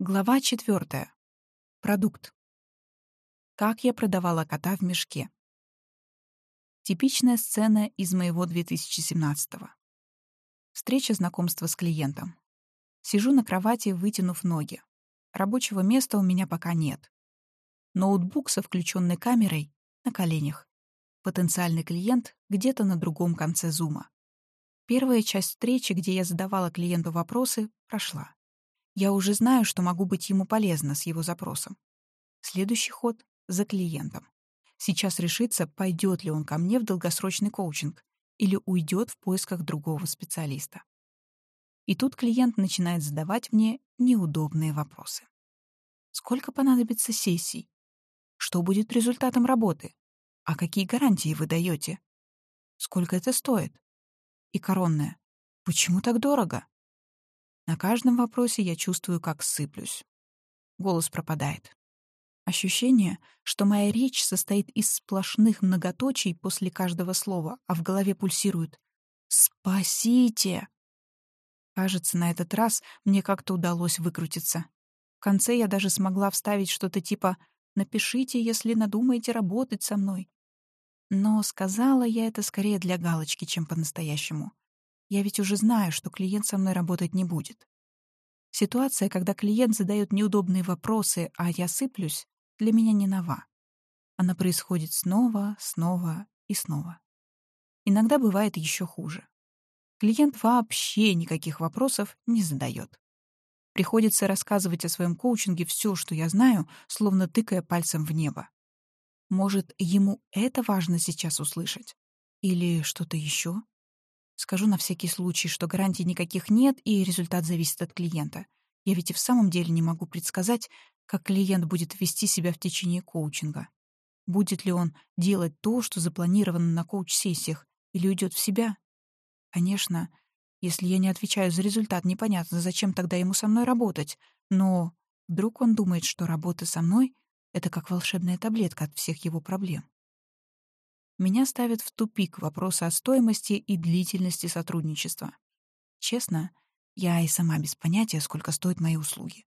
Глава четвертая. Продукт. Как я продавала кота в мешке. Типичная сцена из моего 2017-го. Встреча знакомства с клиентом. Сижу на кровати, вытянув ноги. Рабочего места у меня пока нет. Ноутбук со включенной камерой на коленях. Потенциальный клиент где-то на другом конце зума. Первая часть встречи, где я задавала клиенту вопросы, прошла. Я уже знаю, что могу быть ему полезна с его запросом. Следующий ход — за клиентом. Сейчас решится, пойдет ли он ко мне в долгосрочный коучинг или уйдет в поисках другого специалиста. И тут клиент начинает задавать мне неудобные вопросы. Сколько понадобится сессий? Что будет результатом работы? А какие гарантии вы даете? Сколько это стоит? И коронное. Почему так дорого? На каждом вопросе я чувствую, как сыплюсь. Голос пропадает. Ощущение, что моя речь состоит из сплошных многоточий после каждого слова, а в голове пульсирует «Спасите!». Кажется, на этот раз мне как-то удалось выкрутиться. В конце я даже смогла вставить что-то типа «Напишите, если надумаете работать со мной». Но сказала я это скорее для галочки, чем по-настоящему. Я ведь уже знаю, что клиент со мной работать не будет. Ситуация, когда клиент задает неудобные вопросы, а я сыплюсь, для меня не нова. Она происходит снова, снова и снова. Иногда бывает еще хуже. Клиент вообще никаких вопросов не задает. Приходится рассказывать о своем коучинге все, что я знаю, словно тыкая пальцем в небо. Может, ему это важно сейчас услышать? Или что-то еще? Скажу на всякий случай, что гарантий никаких нет, и результат зависит от клиента. Я ведь и в самом деле не могу предсказать, как клиент будет вести себя в течение коучинга. Будет ли он делать то, что запланировано на коуч-сессиях, или уйдет в себя? Конечно, если я не отвечаю за результат, непонятно, зачем тогда ему со мной работать. Но вдруг он думает, что работа со мной — это как волшебная таблетка от всех его проблем меня ставит в тупик вопросы о стоимости и длительности сотрудничества. Честно, я и сама без понятия, сколько стоят мои услуги.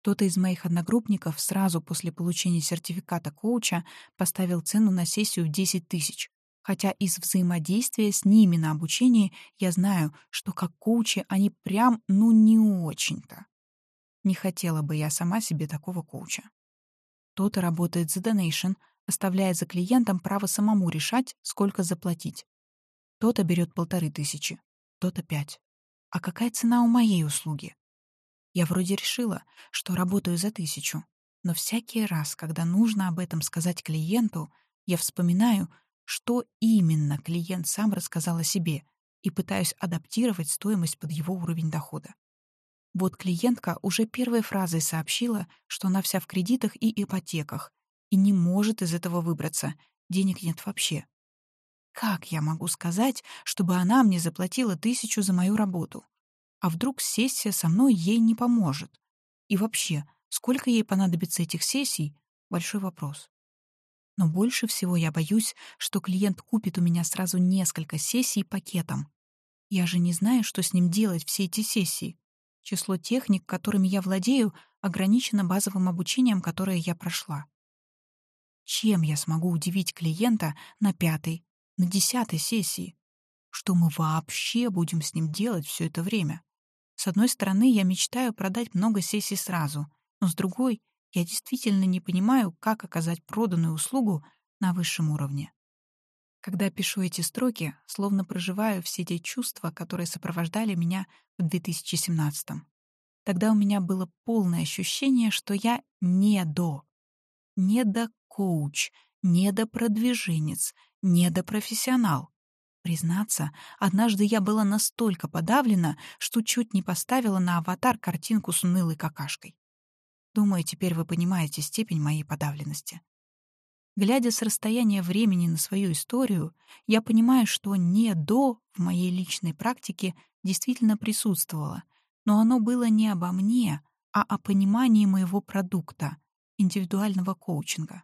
Кто-то из моих одногруппников сразу после получения сертификата коуча поставил цену на сессию в 10 тысяч, хотя из взаимодействия с ними на обучении я знаю, что как коучи они прям ну не очень-то. Не хотела бы я сама себе такого коуча. Кто-то работает за донейшн, оставляя за клиентом право самому решать, сколько заплатить. Кто-то берет полторы тысячи, кто-то пять. А какая цена у моей услуги? Я вроде решила, что работаю за тысячу, но всякий раз, когда нужно об этом сказать клиенту, я вспоминаю, что именно клиент сам рассказал о себе и пытаюсь адаптировать стоимость под его уровень дохода. Вот клиентка уже первой фразой сообщила, что она вся в кредитах и ипотеках, и не может из этого выбраться. Денег нет вообще. Как я могу сказать, чтобы она мне заплатила тысячу за мою работу? А вдруг сессия со мной ей не поможет? И вообще, сколько ей понадобится этих сессий — большой вопрос. Но больше всего я боюсь, что клиент купит у меня сразу несколько сессий пакетом. Я же не знаю, что с ним делать все эти сессии. Число техник, которыми я владею, ограничено базовым обучением, которое я прошла. Чем я смогу удивить клиента на пятой, на десятой сессии? Что мы вообще будем с ним делать все это время? С одной стороны, я мечтаю продать много сессий сразу, но с другой, я действительно не понимаю, как оказать проданную услугу на высшем уровне. Когда пишу эти строки, словно проживаю все те чувства, которые сопровождали меня в 2017 -м. Тогда у меня было полное ощущение, что я не до. Не до коуч, недопродвиженец, недопрофессионал. Признаться, однажды я была настолько подавлена, что чуть не поставила на аватар картинку с унылой какашкой. Думаю, теперь вы понимаете степень моей подавленности. Глядя с расстояния времени на свою историю, я понимаю, что «не до» в моей личной практике действительно присутствовало, но оно было не обо мне, а о понимании моего продукта, индивидуального коучинга.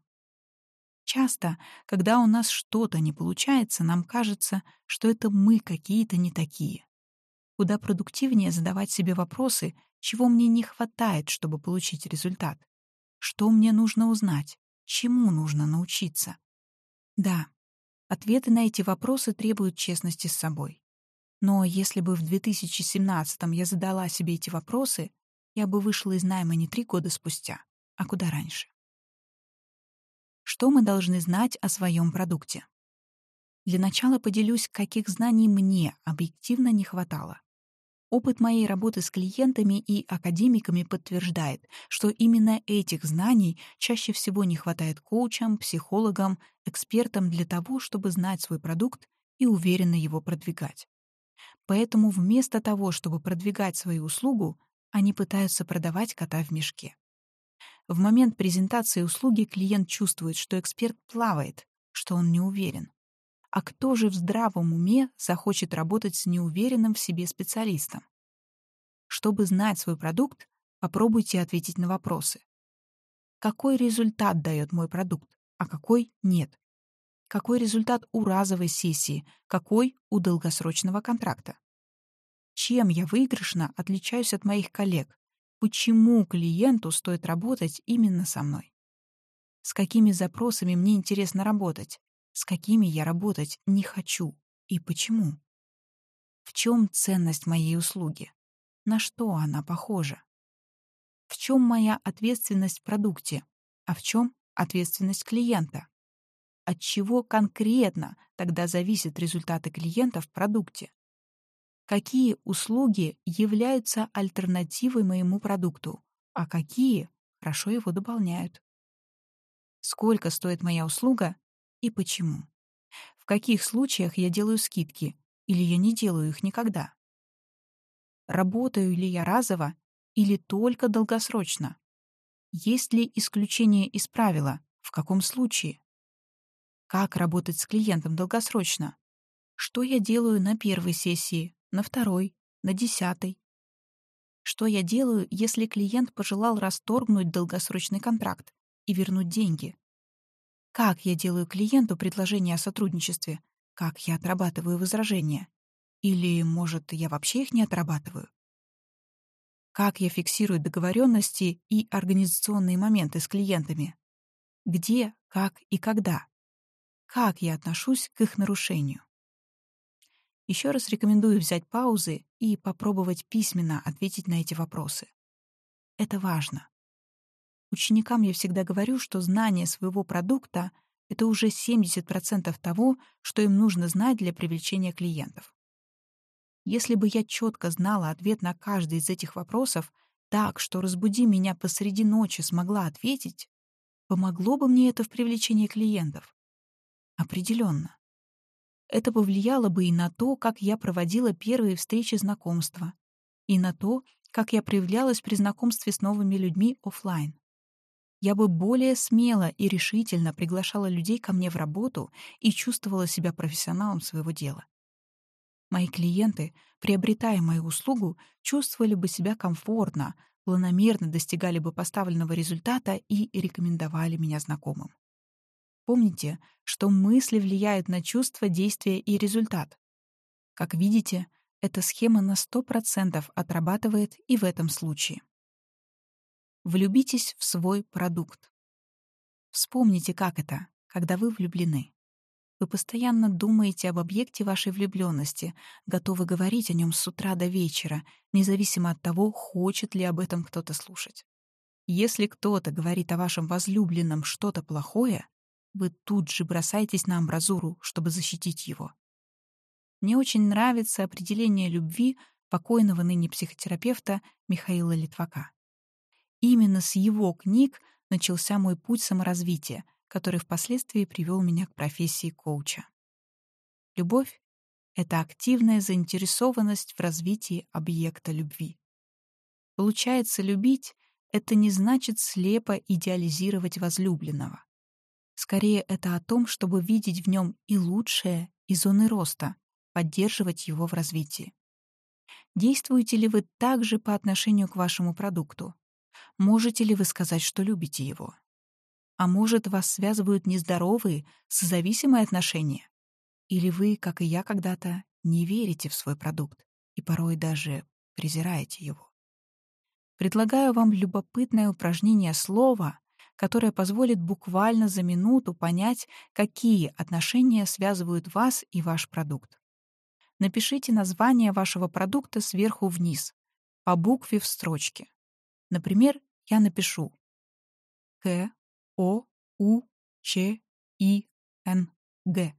Часто, когда у нас что-то не получается, нам кажется, что это мы какие-то не такие. Куда продуктивнее задавать себе вопросы, Чего мне не хватает, чтобы получить результат? Что мне нужно узнать? Чему нужно научиться? Да, ответы на эти вопросы требуют честности с собой. Но если бы в 2017 я задала себе эти вопросы, я бы вышла из найма не три года спустя, а куда раньше. Что мы должны знать о своем продукте? Для начала поделюсь, каких знаний мне объективно не хватало. Опыт моей работы с клиентами и академиками подтверждает, что именно этих знаний чаще всего не хватает коучам, психологам, экспертам для того, чтобы знать свой продукт и уверенно его продвигать. Поэтому вместо того, чтобы продвигать свою услугу, они пытаются продавать кота в мешке. В момент презентации услуги клиент чувствует, что эксперт плавает, что он не уверен. А кто же в здравом уме захочет работать с неуверенным в себе специалистом? Чтобы знать свой продукт, попробуйте ответить на вопросы. Какой результат дает мой продукт, а какой нет? Какой результат у разовой сессии, какой у долгосрочного контракта? Чем я выигрышно отличаюсь от моих коллег? Почему клиенту стоит работать именно со мной? С какими запросами мне интересно работать? с какими я работать не хочу и почему. В чем ценность моей услуги? На что она похожа? В чем моя ответственность в продукте, а в чем ответственность клиента? От чего конкретно тогда зависят результаты клиента в продукте? Какие услуги являются альтернативой моему продукту, а какие хорошо его дополняют? Сколько стоит моя услуга и почему. В каких случаях я делаю скидки или я не делаю их никогда. Работаю ли я разово или только долгосрочно? Есть ли исключение из правила? В каком случае? Как работать с клиентом долгосрочно? Что я делаю на первой сессии, на второй, на десятой? Что я делаю, если клиент пожелал расторгнуть долгосрочный контракт и вернуть деньги? Как я делаю клиенту предложение о сотрудничестве? Как я отрабатываю возражения? Или, может, я вообще их не отрабатываю? Как я фиксирую договоренности и организационные моменты с клиентами? Где, как и когда? Как я отношусь к их нарушению? Еще раз рекомендую взять паузы и попробовать письменно ответить на эти вопросы. Это важно. Ученикам я всегда говорю, что знание своего продукта — это уже 70% того, что им нужно знать для привлечения клиентов. Если бы я четко знала ответ на каждый из этих вопросов так, что «разбуди меня посреди ночи» смогла ответить, помогло бы мне это в привлечении клиентов? Определенно. Это повлияло бы и на то, как я проводила первые встречи знакомства, и на то, как я проявлялась при знакомстве с новыми людьми офлайн я бы более смело и решительно приглашала людей ко мне в работу и чувствовала себя профессионалом своего дела. Мои клиенты, приобретая мою услугу, чувствовали бы себя комфортно, планомерно достигали бы поставленного результата и рекомендовали меня знакомым. Помните, что мысли влияют на чувства, действия и результат. Как видите, эта схема на 100% отрабатывает и в этом случае. Влюбитесь в свой продукт. Вспомните, как это, когда вы влюблены. Вы постоянно думаете об объекте вашей влюбленности, готовы говорить о нем с утра до вечера, независимо от того, хочет ли об этом кто-то слушать. Если кто-то говорит о вашем возлюбленном что-то плохое, вы тут же бросаетесь на амбразуру, чтобы защитить его. Мне очень нравится определение любви покойного ныне психотерапевта Михаила Литвака. Именно с его книг начался мой путь саморазвития, который впоследствии привел меня к профессии коуча. Любовь — это активная заинтересованность в развитии объекта любви. Получается, любить — это не значит слепо идеализировать возлюбленного. Скорее, это о том, чтобы видеть в нем и лучшее, и зоны роста, поддерживать его в развитии. Действуете ли вы также по отношению к вашему продукту? Можете ли вы сказать, что любите его? А может, вас связывают нездоровые, созависимые отношения? Или вы, как и я когда-то, не верите в свой продукт и порой даже презираете его? предлагаю вам любопытное упражнение слова, которое позволит буквально за минуту понять, какие отношения связывают вас и ваш продукт. Напишите название вашего продукта сверху вниз, по букве в строчке. Например, я напишу К, О, У, Ч, И, Н, Г.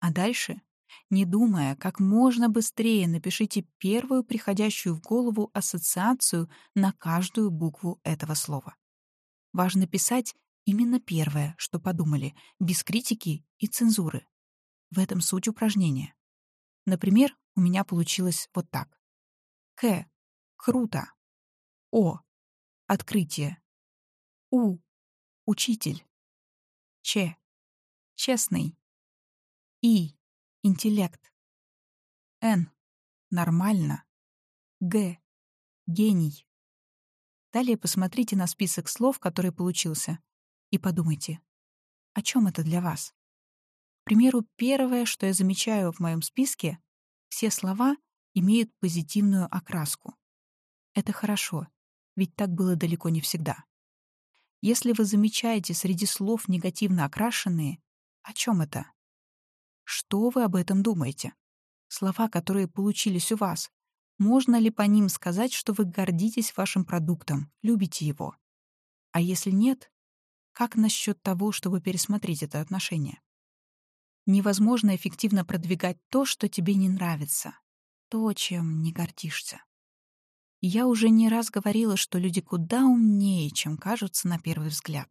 А дальше, не думая, как можно быстрее напишите первую приходящую в голову ассоциацию на каждую букву этого слова. Важно писать именно первое, что подумали, без критики и цензуры. В этом суть упражнения. Например, у меня получилось вот так. К. Круто. О. Открытие. У. Учитель. Ч. Честный. И. Интеллект. Н. Нормально. Г. Гений. Далее посмотрите на список слов, который получился, и подумайте, о чем это для вас? К примеру, первое, что я замечаю в моем списке, все слова имеют позитивную окраску. Это хорошо, ведь так было далеко не всегда. Если вы замечаете среди слов негативно окрашенные, о чем это? Что вы об этом думаете? Слова, которые получились у вас, можно ли по ним сказать, что вы гордитесь вашим продуктом, любите его? А если нет, как насчет того, чтобы пересмотреть это отношение? Невозможно эффективно продвигать то, что тебе не нравится, то, чем не гордишься. я уже не раз говорила, что люди куда умнее, чем кажутся на первый взгляд.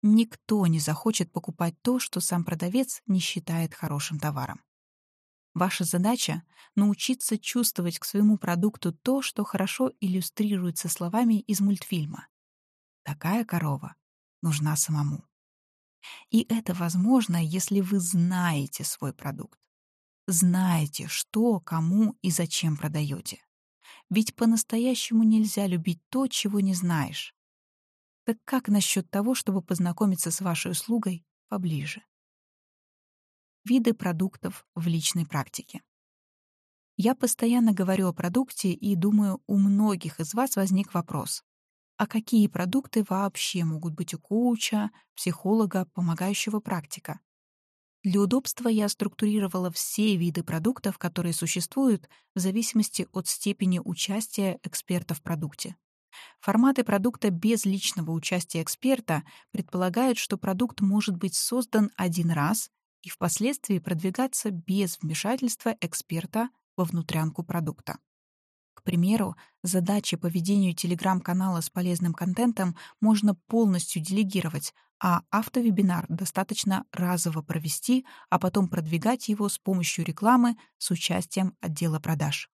Никто не захочет покупать то, что сам продавец не считает хорошим товаром. Ваша задача — научиться чувствовать к своему продукту то, что хорошо иллюстрируется словами из мультфильма. Такая корова нужна самому. И это возможно, если вы знаете свой продукт. Знаете, что, кому и зачем продаете. Ведь по-настоящему нельзя любить то, чего не знаешь. Так как насчет того, чтобы познакомиться с вашей услугой поближе? Виды продуктов в личной практике. Я постоянно говорю о продукте и думаю, у многих из вас возник вопрос. А какие продукты вообще могут быть у коуча, психолога, помогающего практика? Для удобства я структурировала все виды продуктов, которые существуют, в зависимости от степени участия эксперта в продукте. Форматы продукта без личного участия эксперта предполагают, что продукт может быть создан один раз и впоследствии продвигаться без вмешательства эксперта во внутрянку продукта. К примеру, задачи по ведению телеграм-канала с полезным контентом можно полностью делегировать, а автовебинар достаточно разово провести, а потом продвигать его с помощью рекламы с участием отдела продаж.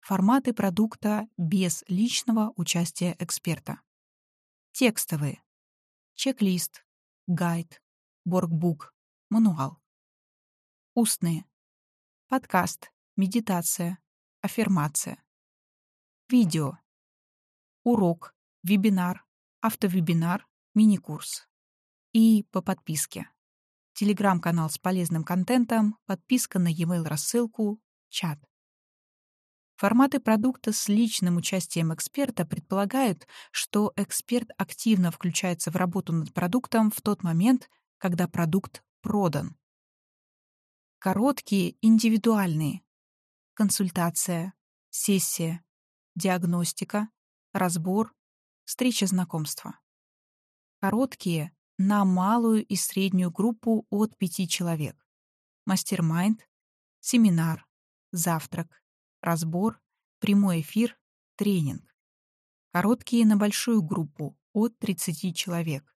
Форматы продукта без личного участия эксперта. Текстовые. Чек-лист, гайд, воркбук, Мануал. Устные. Подкаст, медитация, аффирмация. Видео. Урок, вебинар, автовебинар, мини-курс. И по подписке. Телеграм-канал с полезным контентом, подписка на e-mail рассылку, чат. Форматы продукта с личным участием эксперта предполагают, что эксперт активно включается в работу над продуктом в тот момент, когда продукт продан. Короткие индивидуальные. Консультация, сессия, диагностика, разбор, встреча знакомства. Короткие на малую и среднюю группу от пяти человек. Мастер-майнд, семинар, завтрак, разбор, прямой эфир, тренинг. Короткие на большую группу от 30 человек.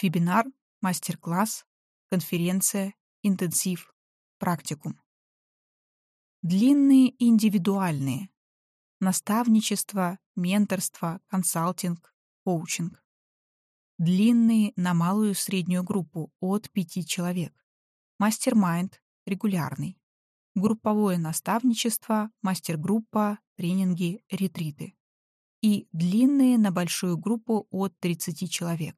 Вебинар, мастер-класс, конференция, интенсив, практикум. Длинные индивидуальные. Наставничество, менторство, консалтинг, коучинг. Длинные на малую и среднюю группу от пяти человек. Мастер-майнд, регулярный. Групповое наставничество, мастер-группа, тренинги, ретриты. И длинные на большую группу от 30 человек.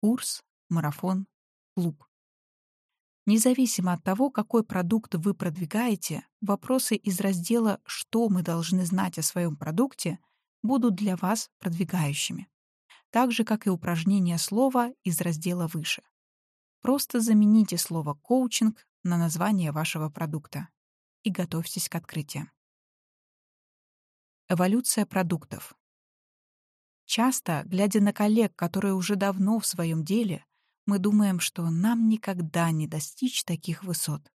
Курс, марафон, клуб. Независимо от того, какой продукт вы продвигаете, вопросы из раздела «Что мы должны знать о своем продукте» будут для вас продвигающими. Так же, как и упражнение слова из раздела выше. Просто замените слово «коучинг» на название вашего продукта и готовьтесь к открытиям. Эволюция продуктов. Часто, глядя на коллег, которые уже давно в своем деле, мы думаем, что нам никогда не достичь таких высот.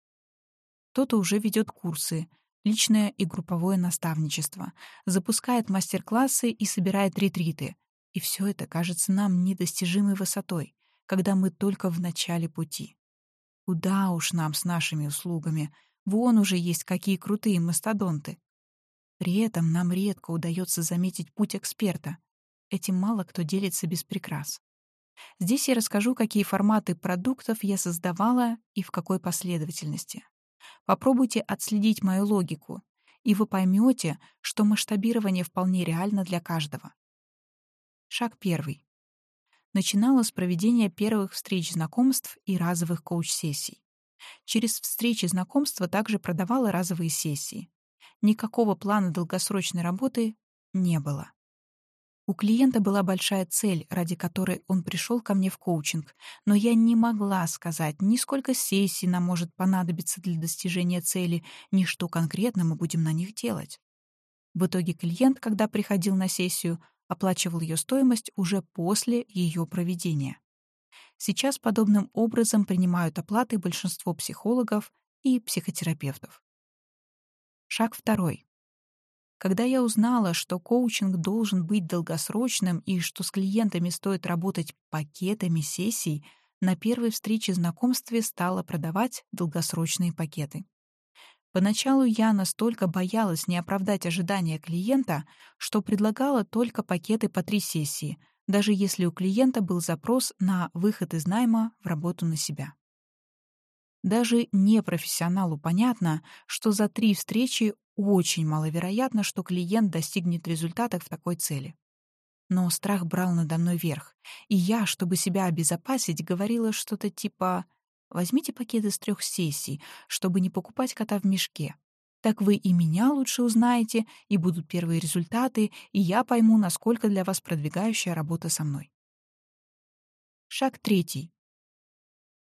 Кто-то уже ведет курсы, личное и групповое наставничество, запускает мастер-классы и собирает ретриты. И все это кажется нам недостижимой высотой, когда мы только в начале пути. Куда уж нам с нашими услугами, вон уже есть какие крутые мастодонты. При этом нам редко удается заметить путь эксперта. Этим мало кто делится без прикрас. Здесь я расскажу, какие форматы продуктов я создавала и в какой последовательности. Попробуйте отследить мою логику, и вы поймете, что масштабирование вполне реально для каждого. Шаг первый. Начинала с проведения первых встреч знакомств и разовых коуч-сессий. Через встречи знакомства также продавала разовые сессии. Никакого плана долгосрочной работы не было. У клиента была большая цель, ради которой он пришел ко мне в коучинг, но я не могла сказать ни сколько сессий нам может понадобиться для достижения цели, ни что конкретно мы будем на них делать. В итоге клиент, когда приходил на сессию, оплачивал ее стоимость уже после ее проведения. Сейчас подобным образом принимают оплаты большинство психологов и психотерапевтов. Шаг второй. Когда я узнала, что коучинг должен быть долгосрочным и что с клиентами стоит работать пакетами сессий, на первой встрече знакомстве стала продавать долгосрочные пакеты. Поначалу я настолько боялась не оправдать ожидания клиента, что предлагала только пакеты по три сессии, даже если у клиента был запрос на выход из найма в работу на себя. Даже непрофессионалу понятно, что за три встречи очень маловероятно, что клиент достигнет результатов в такой цели. Но страх брал надо мной верх, и я, чтобы себя обезопасить, говорила что-то типа «возьмите пакет из трех сессий, чтобы не покупать кота в мешке. Так вы и меня лучше узнаете, и будут первые результаты, и я пойму, насколько для вас продвигающая работа со мной». Шаг третий.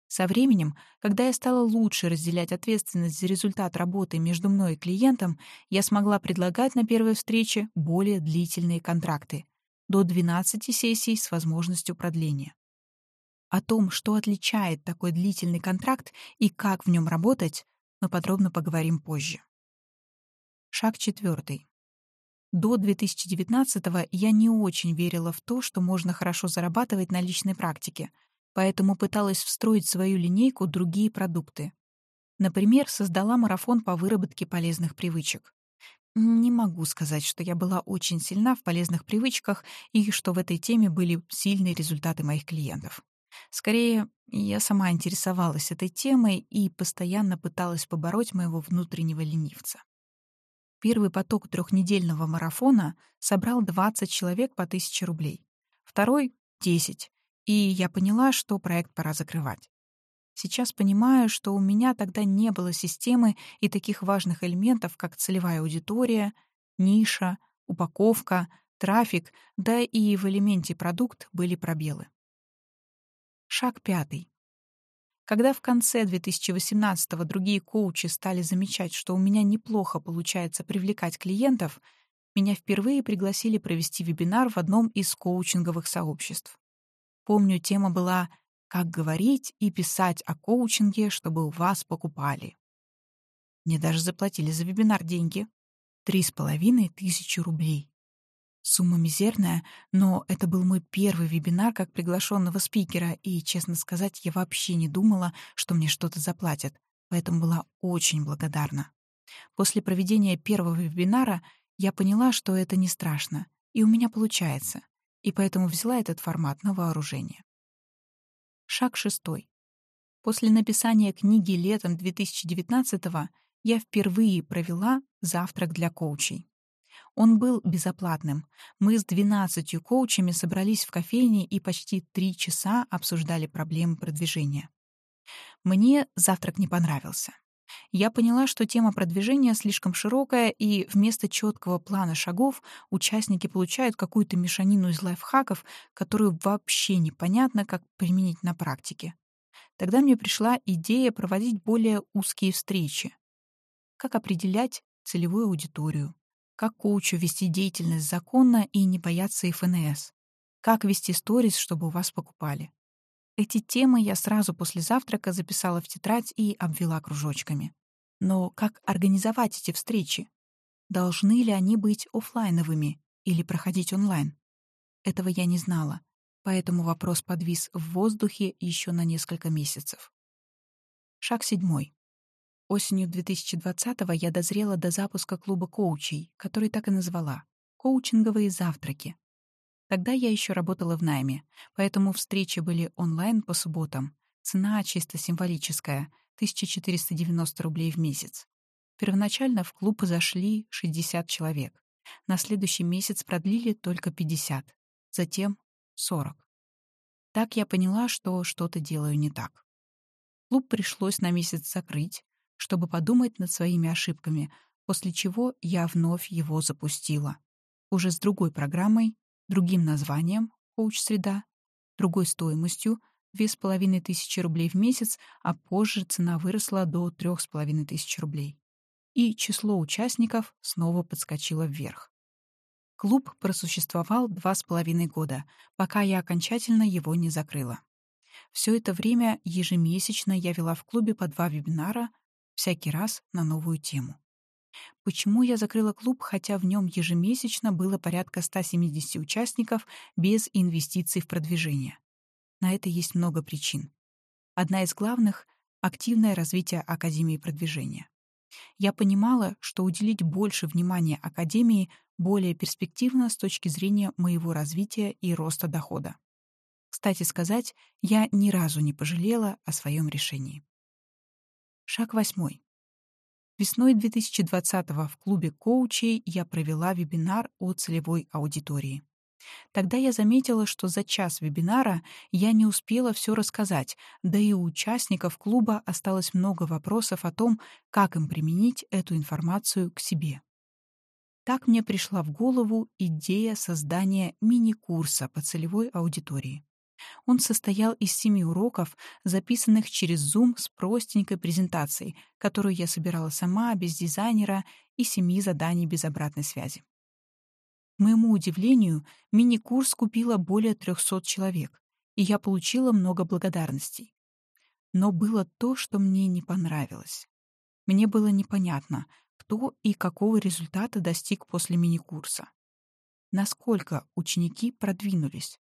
Со временем, когда я стала лучше разделять ответственность за результат работы между мной и клиентом, я смогла предлагать на первой встрече более длительные контракты — до 12 сессий с возможностью продления. О том, что отличает такой длительный контракт и как в нем работать, мы подробно поговорим позже. Шаг четвертый. До 2019-го я не очень верила в то, что можно хорошо зарабатывать на личной практике — поэтому пыталась встроить в свою линейку другие продукты. Например, создала марафон по выработке полезных привычек. Не могу сказать, что я была очень сильна в полезных привычках и что в этой теме были сильные результаты моих клиентов. Скорее, я сама интересовалась этой темой и постоянно пыталась побороть моего внутреннего ленивца. Первый поток трехнедельного марафона собрал 20 человек по 1000 рублей. Второй — 10 и я поняла, что проект пора закрывать. Сейчас понимаю, что у меня тогда не было системы и таких важных элементов, как целевая аудитория, ниша, упаковка, трафик, да и в элементе продукт были пробелы. Шаг пятый. Когда в конце 2018-го другие коучи стали замечать, что у меня неплохо получается привлекать клиентов, меня впервые пригласили провести вебинар в одном из коучинговых сообществ. Помню, тема была «Как говорить и писать о коучинге, чтобы у вас покупали». Мне даже заплатили за вебинар деньги. Три с половиной тысячи рублей. Сумма мизерная, но это был мой первый вебинар как приглашенного спикера, и, честно сказать, я вообще не думала, что мне что-то заплатят, поэтому была очень благодарна. После проведения первого вебинара я поняла, что это не страшно, и у меня получается и поэтому взяла этот формат на вооружение. Шаг шестой. После написания книги летом 2019-го я впервые провела завтрак для коучей. Он был безоплатным. Мы с 12 коучами собрались в кофейне и почти три часа обсуждали проблемы продвижения. Мне завтрак не понравился. Я поняла, что тема продвижения слишком широкая, и вместо четкого плана шагов участники получают какую-то мешанину из лайфхаков, которую вообще непонятно, как применить на практике. Тогда мне пришла идея проводить более узкие встречи. Как определять целевую аудиторию? Как коучу вести деятельность законно и не бояться ФНС? Как вести сторис, чтобы у вас покупали? Эти темы я сразу после завтрака записала в тетрадь и обвела кружочками. Но как организовать эти встречи? Должны ли они быть офлайновыми или проходить онлайн? Этого я не знала, поэтому вопрос подвис в воздухе еще на несколько месяцев. Шаг седьмой. Осенью 2020-го я дозрела до запуска клуба коучей, который так и назвала — «Коучинговые завтраки». Тогда я еще работала в найме, поэтому встречи были онлайн по субботам. Цена чисто символическая — 1490 рублей в месяц. Первоначально в клуб зашли 60 человек. На следующий месяц продлили только 50, затем 40. Так я поняла, что что-то делаю не так. Клуб пришлось на месяц закрыть, чтобы подумать над своими ошибками, после чего я вновь его запустила. Уже с другой программой другим названием «Коуч-среда», другой стоимостью — две с половиной тысячи рублей в месяц, а позже цена выросла до трех с половиной тысяч рублей. И число участников снова подскочило вверх. Клуб просуществовал два с половиной года, пока я окончательно его не закрыла. Все это время ежемесячно я вела в клубе по два вебинара, всякий раз на новую тему. Почему я закрыла клуб, хотя в нем ежемесячно было порядка 170 участников без инвестиций в продвижение? На это есть много причин. Одна из главных — активное развитие Академии продвижения. Я понимала, что уделить больше внимания Академии более перспективно с точки зрения моего развития и роста дохода. Кстати сказать, я ни разу не пожалела о своем решении. Шаг восьмой. Весной 2020-го в клубе коучей я провела вебинар о целевой аудитории. Тогда я заметила, что за час вебинара я не успела все рассказать, да и у участников клуба осталось много вопросов о том, как им применить эту информацию к себе. Так мне пришла в голову идея создания мини-курса по целевой аудитории. Он состоял из семи уроков, записанных через Zoom с простенькой презентацией, которую я собирала сама, без дизайнера, и семи заданий без обратной связи. К моему удивлению, мини-курс купило более 300 человек, и я получила много благодарностей. Но было то, что мне не понравилось. Мне было непонятно, кто и какого результата достиг после мини-курса. Насколько ученики продвинулись.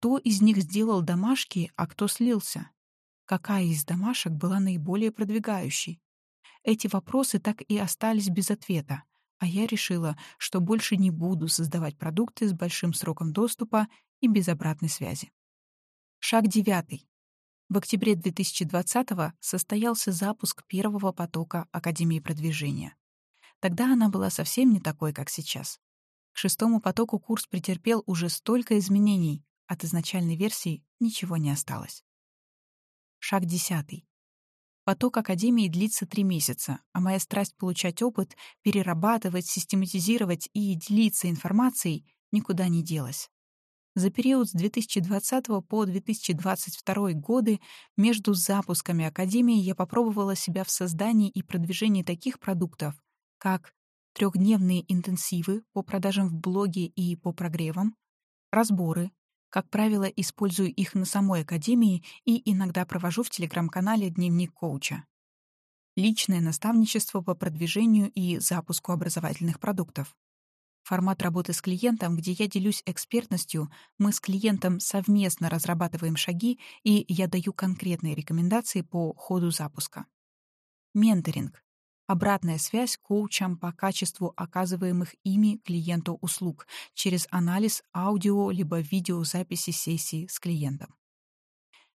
Кто из них сделал домашки, а кто слился? Какая из домашек была наиболее продвигающей? Эти вопросы так и остались без ответа, а я решила, что больше не буду создавать продукты с большим сроком доступа и без обратной связи. Шаг девятый. В октябре 2020 состоялся запуск первого потока Академии продвижения. Тогда она была совсем не такой, как сейчас. К шестому потоку курс претерпел уже столько изменений, от изначальной версии ничего не осталось. Шаг десятый. Поток Академии длится три месяца, а моя страсть получать опыт, перерабатывать, систематизировать и делиться информацией никуда не делась. За период с 2020 по 2022 годы между запусками Академии я попробовала себя в создании и продвижении таких продуктов, как трехдневные интенсивы по продажам в блоге и по прогревам, разборы, как правило, использую их на самой академии и иногда провожу в телеграм-канале «Дневник коуча». Личное наставничество по продвижению и запуску образовательных продуктов. Формат работы с клиентом, где я делюсь экспертностью, мы с клиентом совместно разрабатываем шаги, и я даю конкретные рекомендации по ходу запуска. Менторинг обратная связь коучам по качеству оказываемых ими клиенту услуг через анализ аудио либо видеозаписи сессии с клиентом.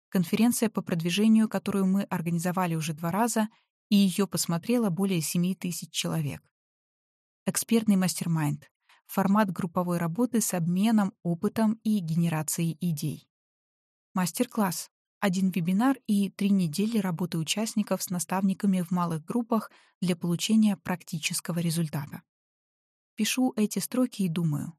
Конференция по продвижению, которую мы организовали уже два раза, и ее посмотрело более 7 тысяч человек. Экспертный мастер-майнд — формат групповой работы с обменом опытом и генерацией идей. Мастер-класс один вебинар и три недели работы участников с наставниками в малых группах для получения практического результата. Пишу эти строки и думаю,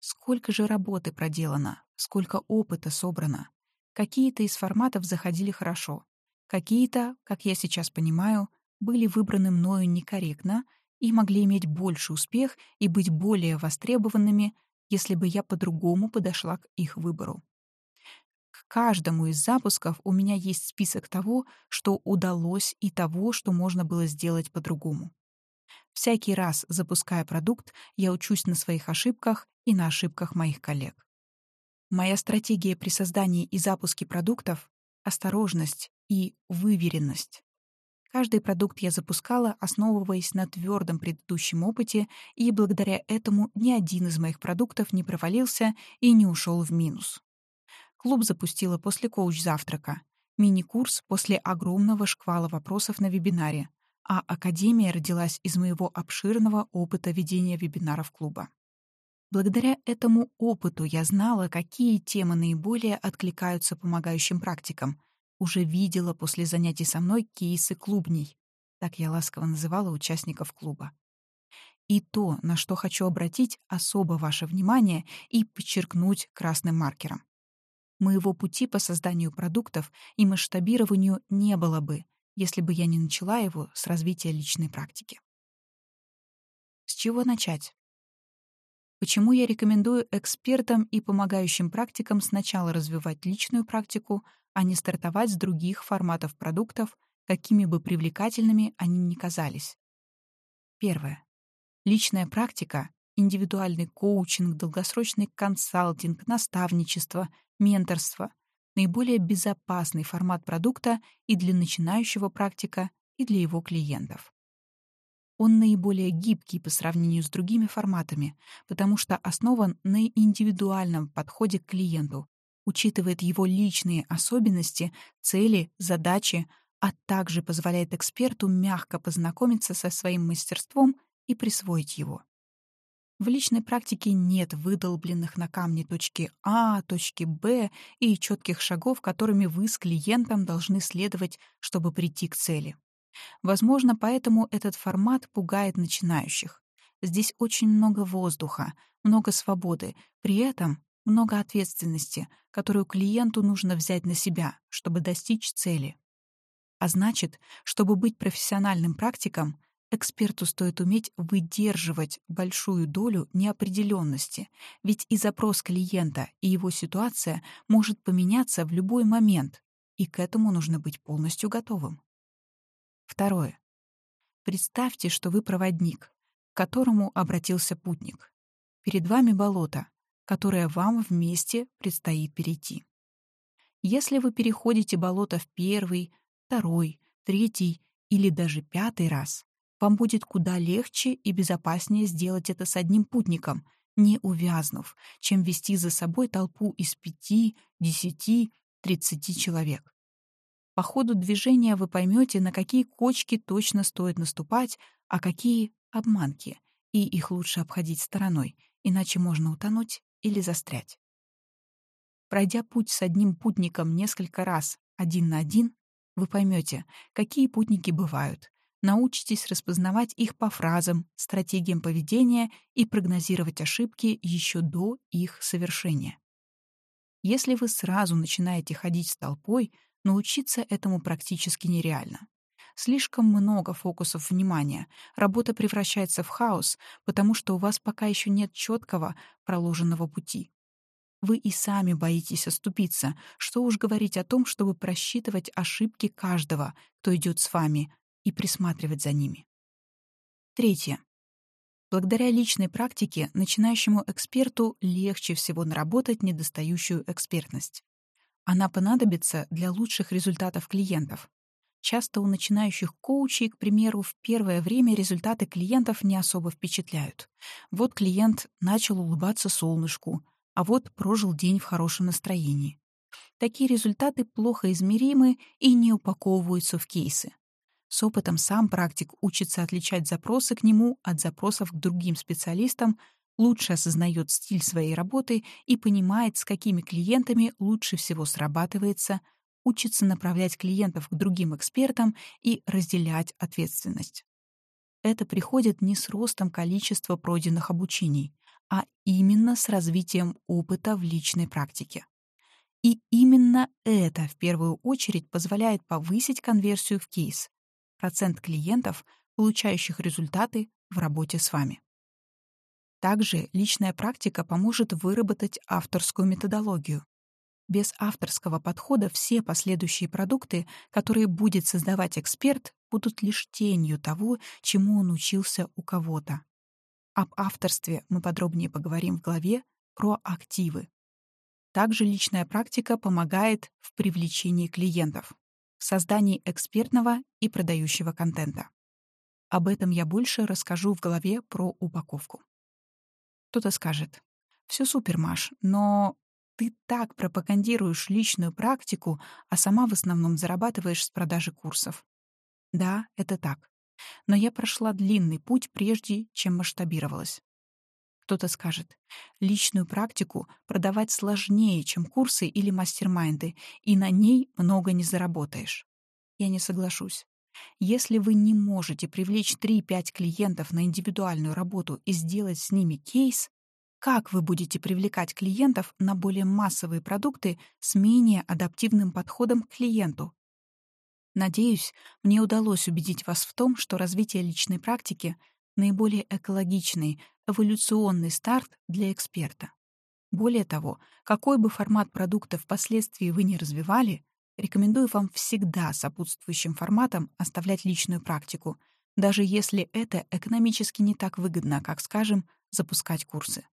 сколько же работы проделано, сколько опыта собрано. Какие-то из форматов заходили хорошо, какие-то, как я сейчас понимаю, были выбраны мною некорректно и могли иметь больше успех и быть более востребованными, если бы я по-другому подошла к их выбору. Каждому из запусков у меня есть список того, что удалось и того, что можно было сделать по-другому. Всякий раз, запуская продукт, я учусь на своих ошибках и на ошибках моих коллег. Моя стратегия при создании и запуске продуктов — осторожность и выверенность. Каждый продукт я запускала, основываясь на твердом предыдущем опыте, и благодаря этому ни один из моих продуктов не провалился и не ушел в минус. Клуб запустила после коуч-завтрака, мини-курс после огромного шквала вопросов на вебинаре, а Академия родилась из моего обширного опыта ведения вебинаров клуба. Благодаря этому опыту я знала, какие темы наиболее откликаются помогающим практикам, уже видела после занятий со мной кейсы клубней, так я ласково называла участников клуба. И то, на что хочу обратить особо ваше внимание и подчеркнуть красным маркером. Моего пути по созданию продуктов и масштабированию не было бы, если бы я не начала его с развития личной практики. С чего начать? Почему я рекомендую экспертам и помогающим практикам сначала развивать личную практику, а не стартовать с других форматов продуктов, какими бы привлекательными они ни казались? Первое. Личная практика, индивидуальный коучинг, долгосрочный консалтинг, наставничество, менторство наиболее безопасный формат продукта и для начинающего практика, и для его клиентов. Он наиболее гибкий по сравнению с другими форматами, потому что основан на индивидуальном подходе к клиенту, учитывает его личные особенности, цели, задачи, а также позволяет эксперту мягко познакомиться со своим мастерством и присвоить его. В личной практике нет выдолбленных на камне точки А, точки Б и четких шагов, которыми вы с клиентом должны следовать, чтобы прийти к цели. Возможно, поэтому этот формат пугает начинающих. Здесь очень много воздуха, много свободы, при этом много ответственности, которую клиенту нужно взять на себя, чтобы достичь цели. А значит, чтобы быть профессиональным практиком, Эксперту стоит уметь выдерживать большую долю неопределенности, ведь и запрос клиента, и его ситуация может поменяться в любой момент, и к этому нужно быть полностью готовым. Второе. Представьте, что вы проводник, к которому обратился путник. Перед вами болото, которое вам вместе предстоит перейти. Если вы переходите болото в первый, второй, третий или даже пятый раз, вам будет куда легче и безопаснее сделать это с одним путником, не увязнув, чем вести за собой толпу из пяти, десяти, тридцати человек. По ходу движения вы поймете, на какие кочки точно стоит наступать, а какие — обманки, и их лучше обходить стороной, иначе можно утонуть или застрять. Пройдя путь с одним путником несколько раз, один на один, вы поймете, какие путники бывают, научитесь распознавать их по фразам, стратегиям поведения и прогнозировать ошибки еще до их совершения. Если вы сразу начинаете ходить с толпой, научиться этому практически нереально. Слишком много фокусов внимания, работа превращается в хаос, потому что у вас пока еще нет четкого проложенного пути. Вы и сами боитесь оступиться, что уж говорить о том, чтобы просчитывать ошибки каждого, кто идет с вами, и присматривать за ними. Третье. Благодаря личной практике начинающему эксперту легче всего наработать недостающую экспертность. Она понадобится для лучших результатов клиентов. Часто у начинающих коучей, к примеру, в первое время результаты клиентов не особо впечатляют. Вот клиент начал улыбаться солнышку, а вот прожил день в хорошем настроении. Такие результаты плохо измеримы и не упаковываются в кейсы. С опытом сам практик учится отличать запросы к нему от запросов к другим специалистам, лучше осознает стиль своей работы и понимает, с какими клиентами лучше всего срабатывается, учится направлять клиентов к другим экспертам и разделять ответственность. Это приходит не с ростом количества пройденных обучений, а именно с развитием опыта в личной практике. И именно это в первую очередь позволяет повысить конверсию в кейс, процент клиентов, получающих результаты в работе с вами. Также личная практика поможет выработать авторскую методологию. Без авторского подхода все последующие продукты, которые будет создавать эксперт, будут лишь тенью того, чему он учился у кого-то. Об авторстве мы подробнее поговорим в главе про активы. Также личная практика помогает в привлечении клиентов, в создании экспертного и продающего контента. Об этом я больше расскажу в главе про упаковку. Кто-то скажет, все супер, Маш, но ты так пропагандируешь личную практику, а сама в основном зарабатываешь с продажи курсов. Да, это так. Но я прошла длинный путь, прежде чем масштабировалась. Кто-то скажет, личную практику продавать сложнее, чем курсы или мастер-майнды, и на ней много не заработаешь. Я не соглашусь. Если вы не можете привлечь 3-5 клиентов на индивидуальную работу и сделать с ними кейс, как вы будете привлекать клиентов на более массовые продукты с менее адаптивным подходом к клиенту? Надеюсь, мне удалось убедить вас в том, что развитие личной практики — наиболее экологичный, эволюционный старт для эксперта. Более того, какой бы формат продукта впоследствии вы не развивали, рекомендую вам всегда сопутствующим форматом оставлять личную практику, даже если это экономически не так выгодно, как, скажем, запускать курсы.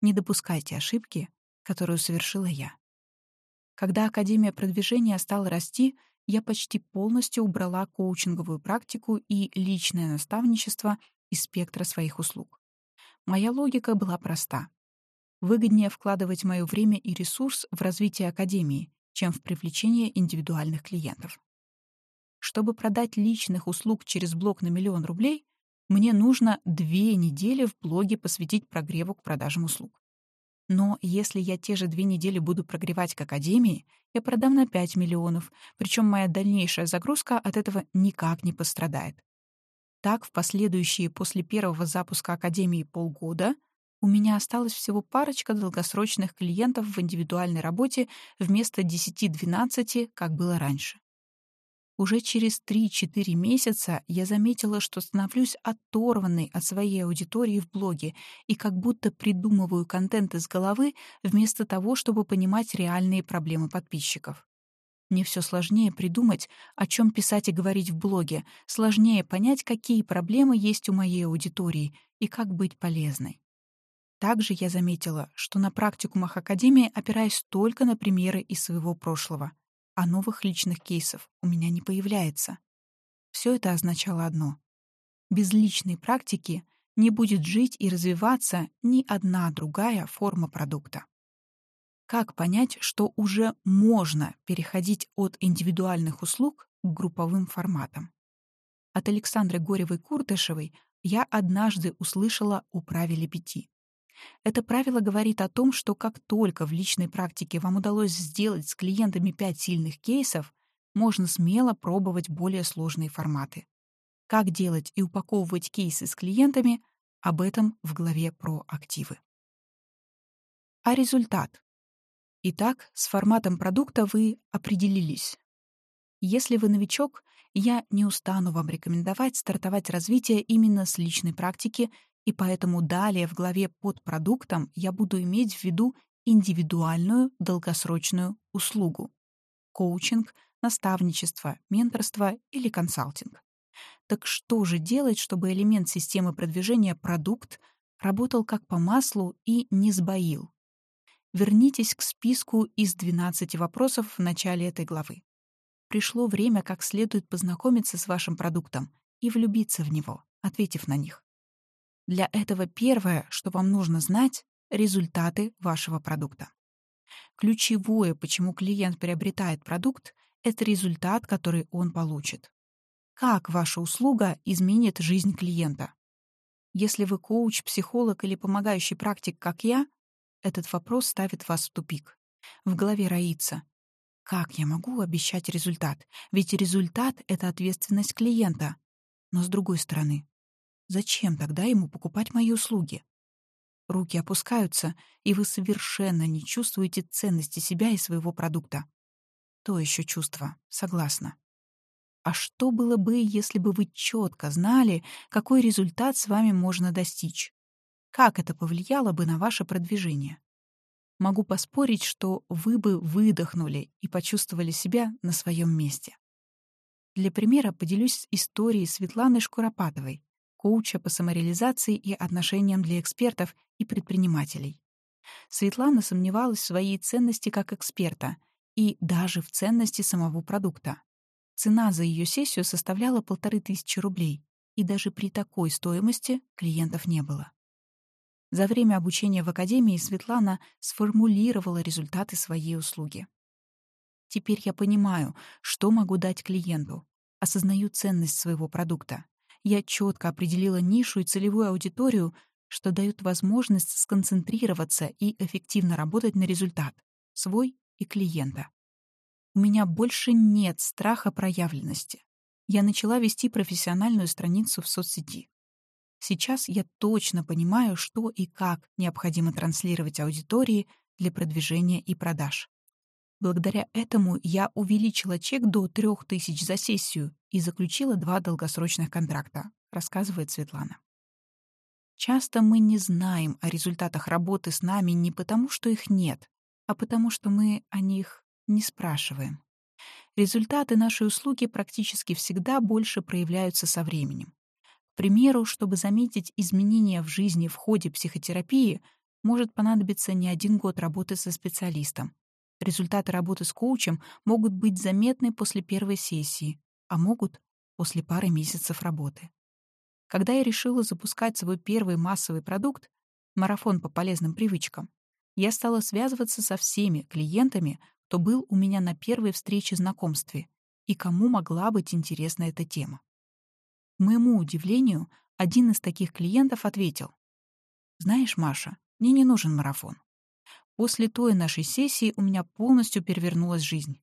Не допускайте ошибки, которую совершила я. Когда Академия продвижения стала расти — я почти полностью убрала коучинговую практику и личное наставничество из спектра своих услуг. Моя логика была проста. Выгоднее вкладывать мое время и ресурс в развитие академии, чем в привлечение индивидуальных клиентов. Чтобы продать личных услуг через блог на миллион рублей, мне нужно две недели в блоге посвятить прогреву к продажам услуг. Но если я те же две недели буду прогревать к Академии, я продам на 5 миллионов, причем моя дальнейшая загрузка от этого никак не пострадает. Так, в последующие после первого запуска Академии полгода у меня осталось всего парочка долгосрочных клиентов в индивидуальной работе вместо 10-12, как было раньше. Уже через 3-4 месяца я заметила, что становлюсь оторванной от своей аудитории в блоге и как будто придумываю контент из головы вместо того, чтобы понимать реальные проблемы подписчиков. Мне все сложнее придумать, о чем писать и говорить в блоге, сложнее понять, какие проблемы есть у моей аудитории и как быть полезной. Также я заметила, что на практикумах Академии опираюсь только на примеры из своего прошлого — а новых личных кейсов у меня не появляется. Все это означало одно. Без личной практики не будет жить и развиваться ни одна другая форма продукта. Как понять, что уже можно переходить от индивидуальных услуг к групповым форматам? От Александры Горевой-Куртышевой я однажды услышала о правиле пяти. Это правило говорит о том, что как только в личной практике вам удалось сделать с клиентами пять сильных кейсов, можно смело пробовать более сложные форматы. Как делать и упаковывать кейсы с клиентами — об этом в главе про активы. А результат? Итак, с форматом продукта вы определились. Если вы новичок, я не устану вам рекомендовать стартовать развитие именно с личной практики и поэтому далее в главе под продуктом я буду иметь в виду индивидуальную долгосрочную услугу — коучинг, наставничество, менторство или консалтинг. Так что же делать, чтобы элемент системы продвижения продукт работал как по маслу и не сбоил? Вернитесь к списку из 12 вопросов в начале этой главы. Пришло время как следует познакомиться с вашим продуктом и влюбиться в него, ответив на них. Для этого первое, что вам нужно знать — результаты вашего продукта. Ключевое, почему клиент приобретает продукт, это результат, который он получит. Как ваша услуга изменит жизнь клиента? Если вы коуч, психолог или помогающий практик, как я, этот вопрос ставит вас в тупик. В голове роится. Как я могу обещать результат? Ведь результат — это ответственность клиента. Но с другой стороны, зачем тогда ему покупать мои услуги? Руки опускаются, и вы совершенно не чувствуете ценности себя и своего продукта. То еще чувство, согласна. А что было бы, если бы вы четко знали, какой результат с вами можно достичь? Как это повлияло бы на ваше продвижение? Могу поспорить, что вы бы выдохнули и почувствовали себя на своем месте. Для примера поделюсь историей Светланы Шкуропатовой, коуча по самореализации и отношениям для экспертов и предпринимателей. Светлана сомневалась в своей ценности как эксперта и даже в ценности самого продукта. Цена за ее сессию составляла полторы тысячи рублей, и даже при такой стоимости клиентов не было. За время обучения в академии Светлана сформулировала результаты своей услуги. Теперь я понимаю, что могу дать клиенту, осознаю ценность своего продукта. Я четко определила нишу и целевую аудиторию, что дают возможность сконцентрироваться и эффективно работать на результат, свой и клиента. У меня больше нет страха проявленности. Я начала вести профессиональную страницу в соцсети. Сейчас я точно понимаю, что и как необходимо транслировать аудитории для продвижения и продаж. Благодаря этому я увеличила чек до 3000 за сессию и заключила два долгосрочных контракта, рассказывает Светлана. Часто мы не знаем о результатах работы с нами не потому, что их нет, а потому что мы о них не спрашиваем. Результаты нашей услуги практически всегда больше проявляются со временем примеру, чтобы заметить изменения в жизни в ходе психотерапии, может понадобиться не один год работы со специалистом. Результаты работы с коучем могут быть заметны после первой сессии, а могут — после пары месяцев работы. Когда я решила запускать свой первый массовый продукт — марафон по полезным привычкам, я стала связываться со всеми клиентами, кто был у меня на первой встрече знакомстве и кому могла быть интересна эта тема моему удивлению, один из таких клиентов ответил. «Знаешь, Маша, мне не нужен марафон. После той нашей сессии у меня полностью перевернулась жизнь.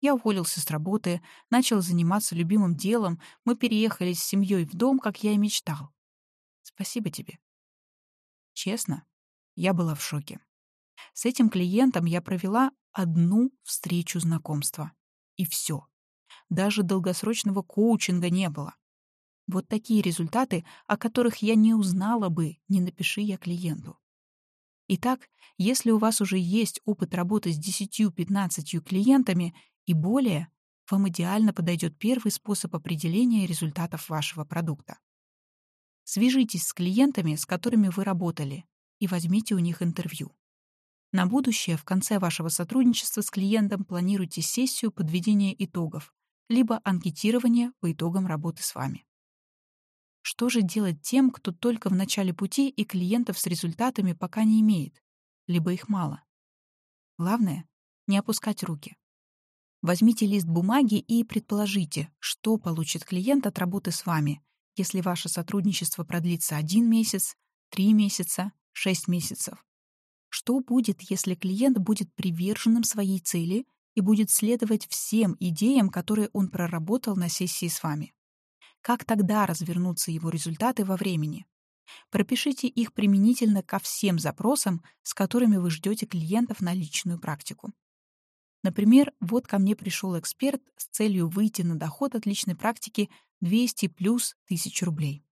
Я уволился с работы, начал заниматься любимым делом, мы переехали с семьей в дом, как я и мечтал. Спасибо тебе. Честно, я была в шоке. С этим клиентом я провела одну встречу знакомства. И все. Даже долгосрочного коучинга не было. Вот такие результаты, о которых я не узнала бы, не напиши я клиенту. Итак, если у вас уже есть опыт работы с 10-15 клиентами и более, вам идеально подойдет первый способ определения результатов вашего продукта. Свяжитесь с клиентами, с которыми вы работали, и возьмите у них интервью. На будущее в конце вашего сотрудничества с клиентом планируйте сессию подведения итогов, либо анкетирование по итогам работы с вами. Что же делать тем, кто только в начале пути и клиентов с результатами пока не имеет, либо их мало? Главное — не опускать руки. Возьмите лист бумаги и предположите, что получит клиент от работы с вами, если ваше сотрудничество продлится один месяц, три месяца, шесть месяцев. Что будет, если клиент будет приверженным своей цели и будет следовать всем идеям, которые он проработал на сессии с вами? Как тогда развернутся его результаты во времени? Пропишите их применительно ко всем запросам, с которыми вы ждете клиентов на личную практику. Например, вот ко мне пришел эксперт с целью выйти на доход от личной практики 200 плюс тысяч рублей.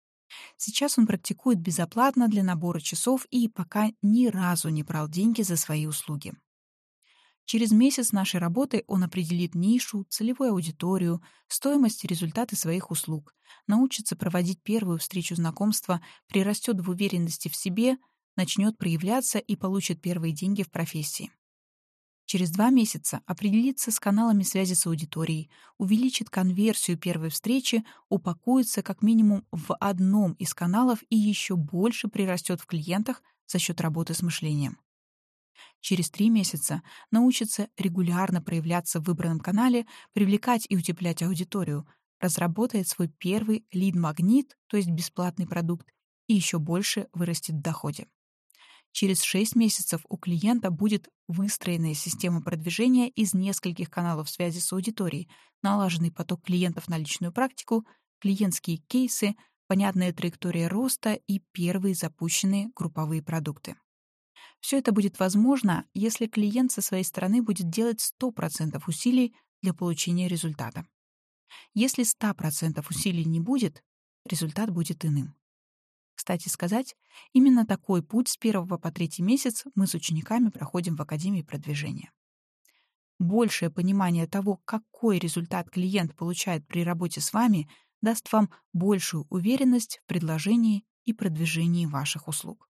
Сейчас он практикует безоплатно для набора часов и пока ни разу не брал деньги за свои услуги. Через месяц нашей работы он определит нишу, целевую аудиторию, стоимость и результаты своих услуг, научится проводить первую встречу знакомства, прирастет в уверенности в себе, начнет проявляться и получит первые деньги в профессии. Через два месяца определится с каналами связи с аудиторией, увеличит конверсию первой встречи, упакуется как минимум в одном из каналов и еще больше прирастет в клиентах за счет работы с мышлением. Через три месяца научится регулярно проявляться в выбранном канале, привлекать и утеплять аудиторию, разработает свой первый лид-магнит, то есть бесплатный продукт, и еще больше вырастет в доходе. Через 6 месяцев у клиента будет выстроенная система продвижения из нескольких каналов связи с аудиторией, налаженный поток клиентов на личную практику, клиентские кейсы, понятная траектория роста и первые запущенные групповые продукты. Все это будет возможно, если клиент со своей стороны будет делать 100% усилий для получения результата. Если 100% усилий не будет, результат будет иным. Кстати сказать, именно такой путь с первого по третий месяц мы с учениками проходим в Академии продвижения. Большее понимание того, какой результат клиент получает при работе с вами, даст вам большую уверенность в предложении и продвижении ваших услуг.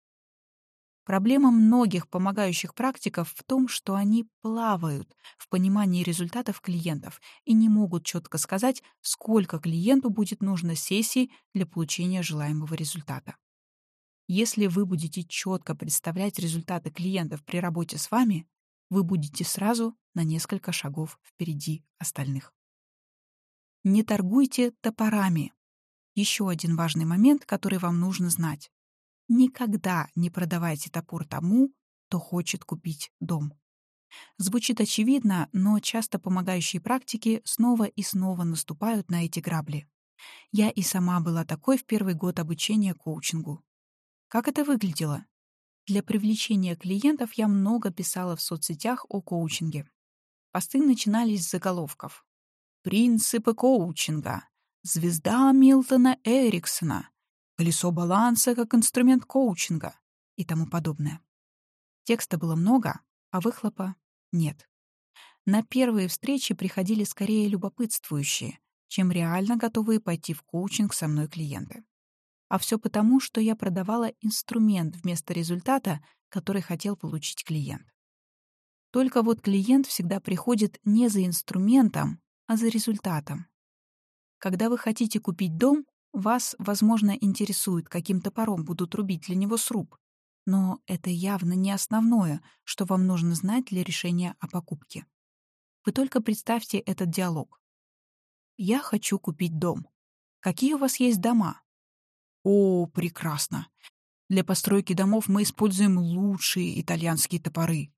Проблема многих помогающих практиков в том, что они плавают в понимании результатов клиентов и не могут четко сказать, сколько клиенту будет нужно сессий для получения желаемого результата. Если вы будете четко представлять результаты клиентов при работе с вами, вы будете сразу на несколько шагов впереди остальных. Не торгуйте топорами. Еще один важный момент, который вам нужно знать. Никогда не продавайте топор тому, кто хочет купить дом. Звучит очевидно, но часто помогающие практики снова и снова наступают на эти грабли. Я и сама была такой в первый год обучения коучингу. Как это выглядело? Для привлечения клиентов я много писала в соцсетях о коучинге. Посты начинались с заголовков. «Принципы коучинга», «Звезда Милтона Эриксона», колесо баланса как инструмент коучинга и тому подобное. Текста было много, а выхлопа нет. На первые встречи приходили скорее любопытствующие, чем реально готовые пойти в коучинг со мной клиенты. А все потому, что я продавала инструмент вместо результата, который хотел получить клиент. Только вот клиент всегда приходит не за инструментом, а за результатом. Когда вы хотите купить дом, вас, возможно, интересует, каким топором будут рубить для него сруб, но это явно не основное, что вам нужно знать для решения о покупке. Вы только представьте этот диалог. «Я хочу купить дом. Какие у вас есть дома?» «О, прекрасно! Для постройки домов мы используем лучшие итальянские топоры.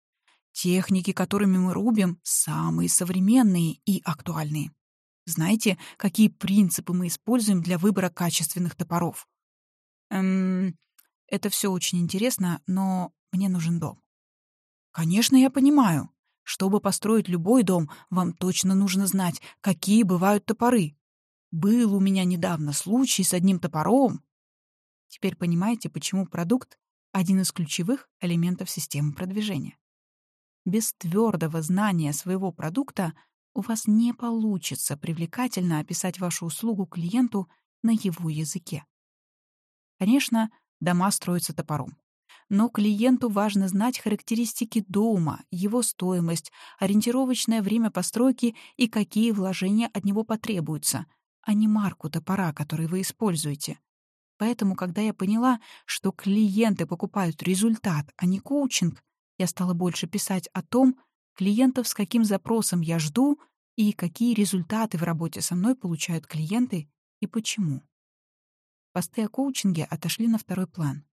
Техники, которыми мы рубим, самые современные и актуальные. Знаете, какие принципы мы используем для выбора качественных топоров? Эм, это все очень интересно, но мне нужен дом. Конечно, я понимаю. Чтобы построить любой дом, вам точно нужно знать, какие бывают топоры. Был у меня недавно случай с одним топором. Теперь понимаете, почему продукт — один из ключевых элементов системы продвижения. Без твердого знания своего продукта у вас не получится привлекательно описать вашу услугу клиенту на его языке. Конечно, дома строятся топором. Но клиенту важно знать характеристики дома, его стоимость, ориентировочное время постройки и какие вложения от него потребуются, а не марку топора, который вы используете. Поэтому, когда я поняла, что клиенты покупают результат, а не коучинг, я стала больше писать о том, клиентов с каким запросом я жду и какие результаты в работе со мной получают клиенты и почему. Посты о коучинге отошли на второй план.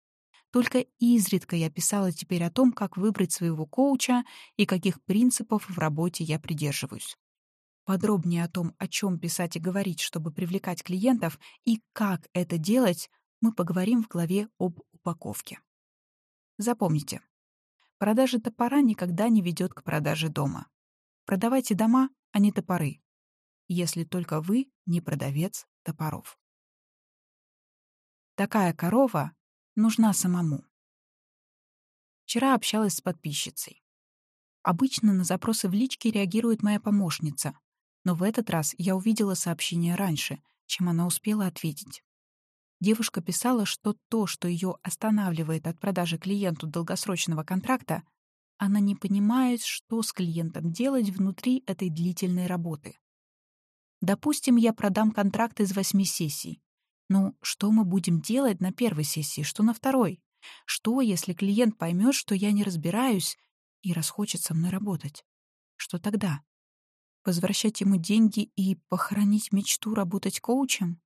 Только изредка я писала теперь о том, как выбрать своего коуча и каких принципов в работе я придерживаюсь. Подробнее о том, о чем писать и говорить, чтобы привлекать клиентов, и как это делать, мы поговорим в главе об упаковке. Запомните, продажа топора никогда не ведет к продаже дома. Продавайте дома, а не топоры, если только вы не продавец топоров. Такая корова нужна самому. Вчера общалась с подписчицей. Обычно на запросы в личке реагирует моя помощница, но в этот раз я увидела сообщение раньше, чем она успела ответить. Девушка писала, что то, что ее останавливает от продажи клиенту долгосрочного контракта, она не понимает, что с клиентом делать внутри этой длительной работы. Допустим, я продам контракт из восьми сессий. Но что мы будем делать на первой сессии, что на второй? Что, если клиент поймет, что я не разбираюсь и расхочет со мной работать? Что тогда? Возвращать ему деньги и похоронить мечту работать коучем?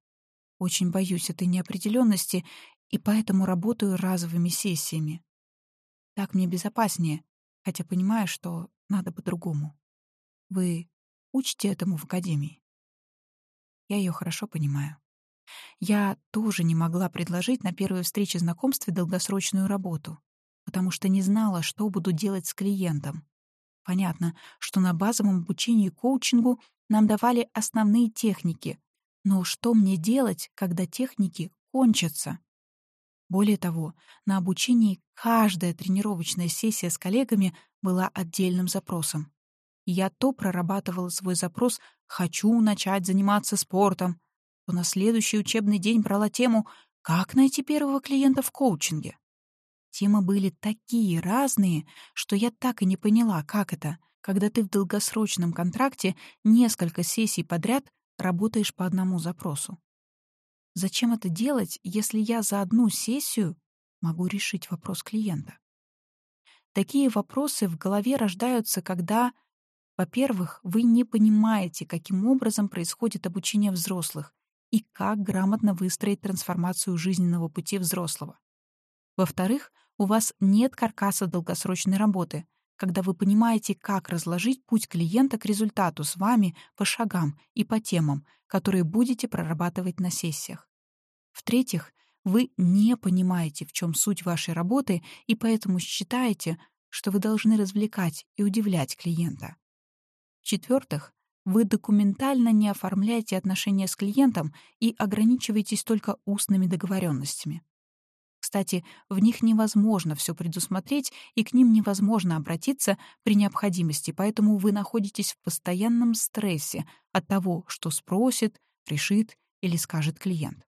Очень боюсь этой неопределенности и поэтому работаю разовыми сессиями. Так мне безопаснее, хотя понимаю, что надо по-другому. Вы учите этому в академии? Я ее хорошо понимаю. Я тоже не могла предложить на первой встрече знакомстве долгосрочную работу, потому что не знала, что буду делать с клиентом. Понятно, что на базовом обучении коучингу нам давали основные техники, но что мне делать, когда техники кончатся? Более того, на обучении каждая тренировочная сессия с коллегами была отдельным запросом. Я то прорабатывала свой запрос «хочу начать заниматься спортом», то на следующий учебный день брала тему «как найти первого клиента в коучинге». Темы были такие разные, что я так и не поняла, как это, когда ты в долгосрочном контракте несколько сессий подряд работаешь по одному запросу. Зачем это делать, если я за одну сессию могу решить вопрос клиента? Такие вопросы в голове рождаются, когда, во-первых, вы не понимаете, каким образом происходит обучение взрослых и как грамотно выстроить трансформацию жизненного пути взрослого. Во-вторых, у вас нет каркаса долгосрочной работы, когда вы понимаете, как разложить путь клиента к результату с вами по шагам и по темам, которые будете прорабатывать на сессиях. В-третьих, вы не понимаете, в чем суть вашей работы, и поэтому считаете, что вы должны развлекать и удивлять клиента. В-четвертых, вы документально не оформляете отношения с клиентом и ограничиваетесь только устными договоренностями. Кстати, в них невозможно все предусмотреть, и к ним невозможно обратиться при необходимости, поэтому вы находитесь в постоянном стрессе от того, что спросит, решит или скажет клиент.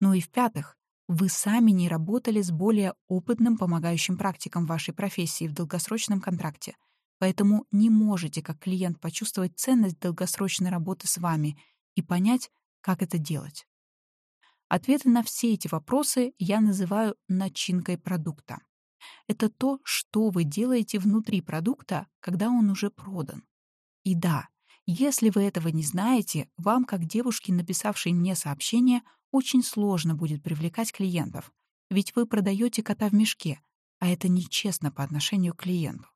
Ну и в-пятых, вы сами не работали с более опытным помогающим практиком вашей профессии в долгосрочном контракте, поэтому не можете как клиент почувствовать ценность долгосрочной работы с вами и понять, как это делать. Ответы на все эти вопросы я называю начинкой продукта. Это то, что вы делаете внутри продукта, когда он уже продан. И да, если вы этого не знаете, вам, как девушке, написавшей мне сообщение, очень сложно будет привлекать клиентов, ведь вы продаете кота в мешке, а это нечестно по отношению к клиенту.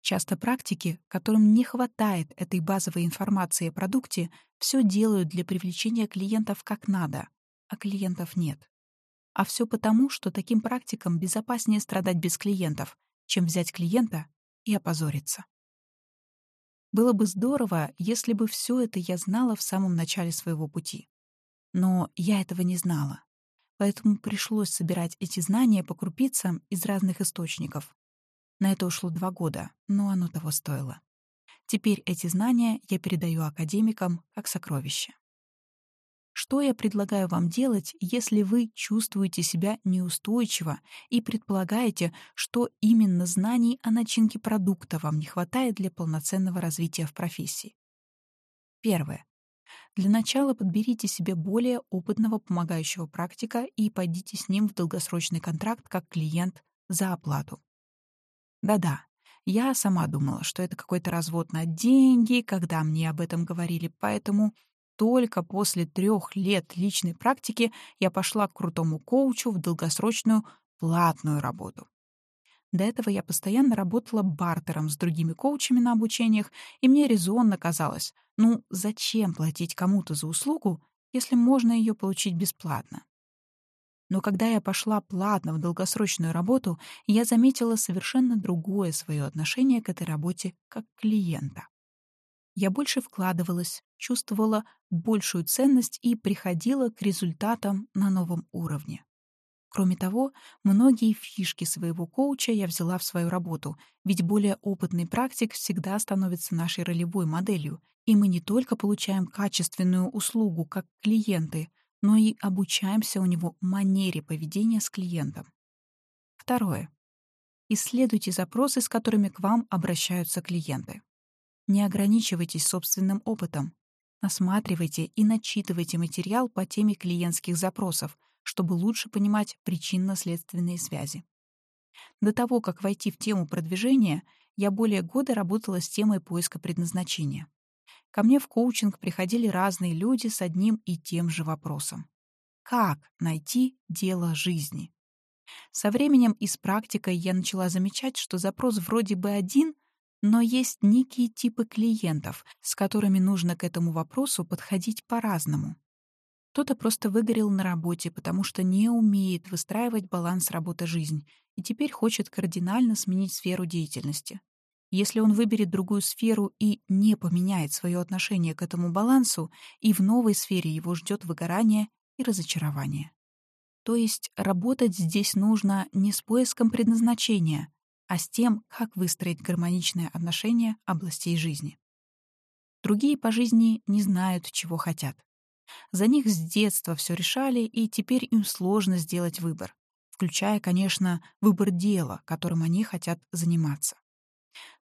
Часто практики, которым не хватает этой базовой информации о продукте, все делают для привлечения клиентов как надо, а клиентов нет. А все потому, что таким практикам безопаснее страдать без клиентов, чем взять клиента и опозориться. Было бы здорово, если бы все это я знала в самом начале своего пути. Но я этого не знала. Поэтому пришлось собирать эти знания по крупицам из разных источников. На это ушло два года, но оно того стоило. Теперь эти знания я передаю академикам как сокровище. Что я предлагаю вам делать, если вы чувствуете себя неустойчиво и предполагаете, что именно знаний о начинке продукта вам не хватает для полноценного развития в профессии? Первое. Для начала подберите себе более опытного помогающего практика и пойдите с ним в долгосрочный контракт как клиент за оплату. Да-да, я сама думала, что это какой-то развод на деньги, когда мне об этом говорили, поэтому только после трех лет личной практики я пошла к крутому коучу в долгосрочную платную работу. До этого я постоянно работала бартером с другими коучами на обучениях, и мне резонно казалось, ну зачем платить кому-то за услугу, если можно ее получить бесплатно? Но когда я пошла платно в долгосрочную работу, я заметила совершенно другое свое отношение к этой работе как клиента. Я больше вкладывалась, чувствовала большую ценность и приходила к результатам на новом уровне. Кроме того, многие фишки своего коуча я взяла в свою работу, ведь более опытный практик всегда становится нашей ролевой моделью, и мы не только получаем качественную услугу как клиенты, но и обучаемся у него манере поведения с клиентом. Второе. Исследуйте запросы, с которыми к вам обращаются клиенты. Не ограничивайтесь собственным опытом. Осматривайте и начитывайте материал по теме клиентских запросов, чтобы лучше понимать причинно-следственные связи. До того, как войти в тему продвижения, я более года работала с темой поиска предназначения. Ко мне в коучинг приходили разные люди с одним и тем же вопросом. Как найти дело жизни? Со временем и с практикой я начала замечать, что запрос вроде бы один, но есть некие типы клиентов, с которыми нужно к этому вопросу подходить по-разному. Кто-то просто выгорел на работе, потому что не умеет выстраивать баланс работы-жизнь и теперь хочет кардинально сменить сферу деятельности. Если он выберет другую сферу и не поменяет свое отношение к этому балансу, и в новой сфере его ждет выгорание и разочарование. То есть работать здесь нужно не с поиском предназначения, а с тем, как выстроить гармоничные отношения областей жизни. Другие по жизни не знают, чего хотят. За них с детства все решали, и теперь им сложно сделать выбор, включая, конечно, выбор дела, которым они хотят заниматься.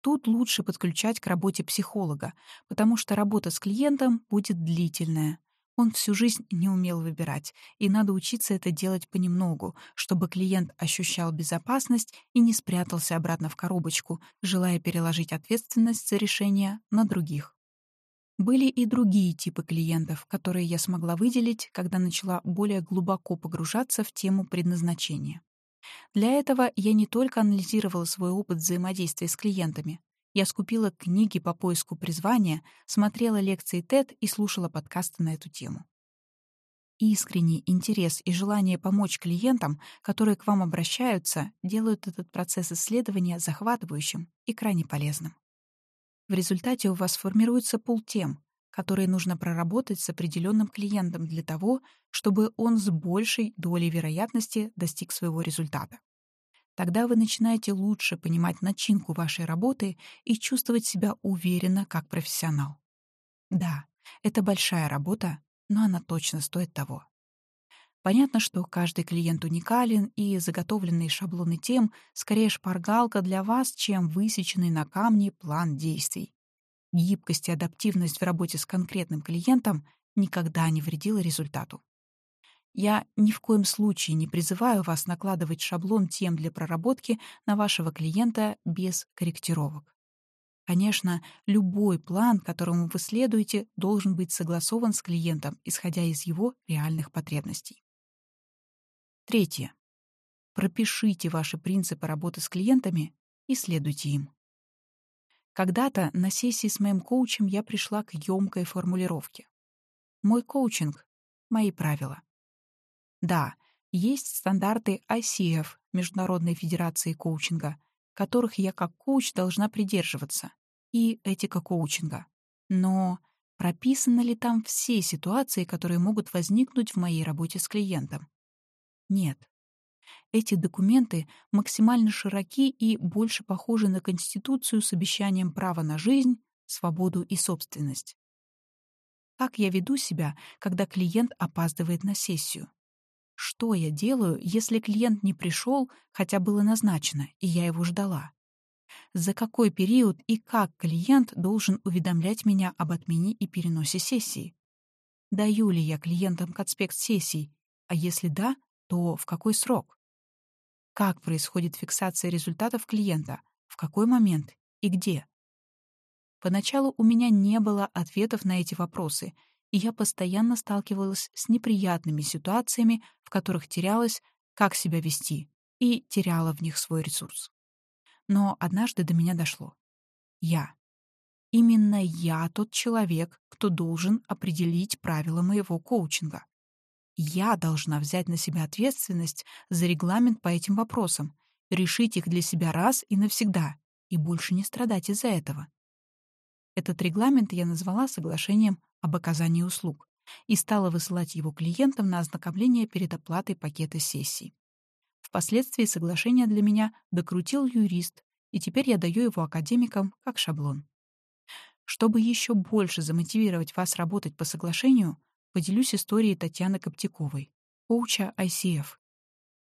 Тут лучше подключать к работе психолога, потому что работа с клиентом будет длительная. Он всю жизнь не умел выбирать, и надо учиться это делать понемногу, чтобы клиент ощущал безопасность и не спрятался обратно в коробочку, желая переложить ответственность за решение на других. Были и другие типы клиентов, которые я смогла выделить, когда начала более глубоко погружаться в тему предназначения. Для этого я не только анализировала свой опыт взаимодействия с клиентами. Я скупила книги по поиску призвания, смотрела лекции TED и слушала подкасты на эту тему. Искренний интерес и желание помочь клиентам, которые к вам обращаются, делают этот процесс исследования захватывающим и крайне полезным. В результате у вас формируется пул тем, которые нужно проработать с определенным клиентом для того, чтобы он с большей долей вероятности достиг своего результата. Тогда вы начинаете лучше понимать начинку вашей работы и чувствовать себя уверенно как профессионал. Да, это большая работа, но она точно стоит того. Понятно, что каждый клиент уникален, и заготовленные шаблоны тем скорее шпаргалка для вас, чем высеченный на камне план действий. Гибкость и адаптивность в работе с конкретным клиентом никогда не вредила результату. Я ни в коем случае не призываю вас накладывать шаблон тем для проработки на вашего клиента без корректировок. Конечно, любой план, которому вы следуете, должен быть согласован с клиентом, исходя из его реальных потребностей. Третье. Пропишите ваши принципы работы с клиентами и следуйте им. Когда-то на сессии с моим коучем я пришла к ёмкой формулировке. Мой коучинг — мои правила. Да, есть стандарты ICF, Международной Федерации коучинга, которых я как коуч должна придерживаться, и этика коучинга. Но прописаны ли там все ситуации, которые могут возникнуть в моей работе с клиентом? Нет. Эти документы максимально широки и больше похожи на Конституцию с обещанием права на жизнь, свободу и собственность. Как я веду себя, когда клиент опаздывает на сессию? Что я делаю, если клиент не пришел, хотя было назначено, и я его ждала? За какой период и как клиент должен уведомлять меня об отмене и переносе сессии? Даю ли я клиентам конспект сессий? А если да, то в какой срок? Как происходит фиксация результатов клиента, в какой момент и где? Поначалу у меня не было ответов на эти вопросы, и я постоянно сталкивалась с неприятными ситуациями, в которых терялась, как себя вести, и теряла в них свой ресурс. Но однажды до меня дошло. Я. Именно я тот человек, кто должен определить правила моего коучинга. Я должна взять на себя ответственность за регламент по этим вопросам, решить их для себя раз и навсегда, и больше не страдать из-за этого. Этот регламент я назвала соглашением об оказании услуг и стала высылать его клиентам на ознакомление перед оплатой пакета сессий. Впоследствии соглашение для меня докрутил юрист, и теперь я даю его академикам как шаблон. Чтобы еще больше замотивировать вас работать по соглашению, поделюсь историей Татьяны Коптяковой, коуча ICF.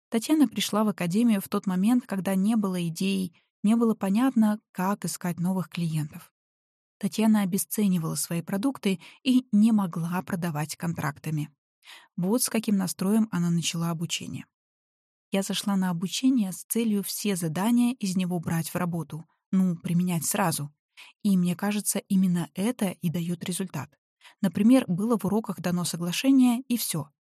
Татьяна пришла в академию в тот момент, когда не было идей, не было понятно, как искать новых клиентов. Татьяна обесценивала свои продукты и не могла продавать контрактами. Вот с каким настроем она начала обучение. Я зашла на обучение с целью все задания из него брать в работу, ну, применять сразу. И мне кажется, именно это и дает результат. Например, было в уроках дано соглашение, и все.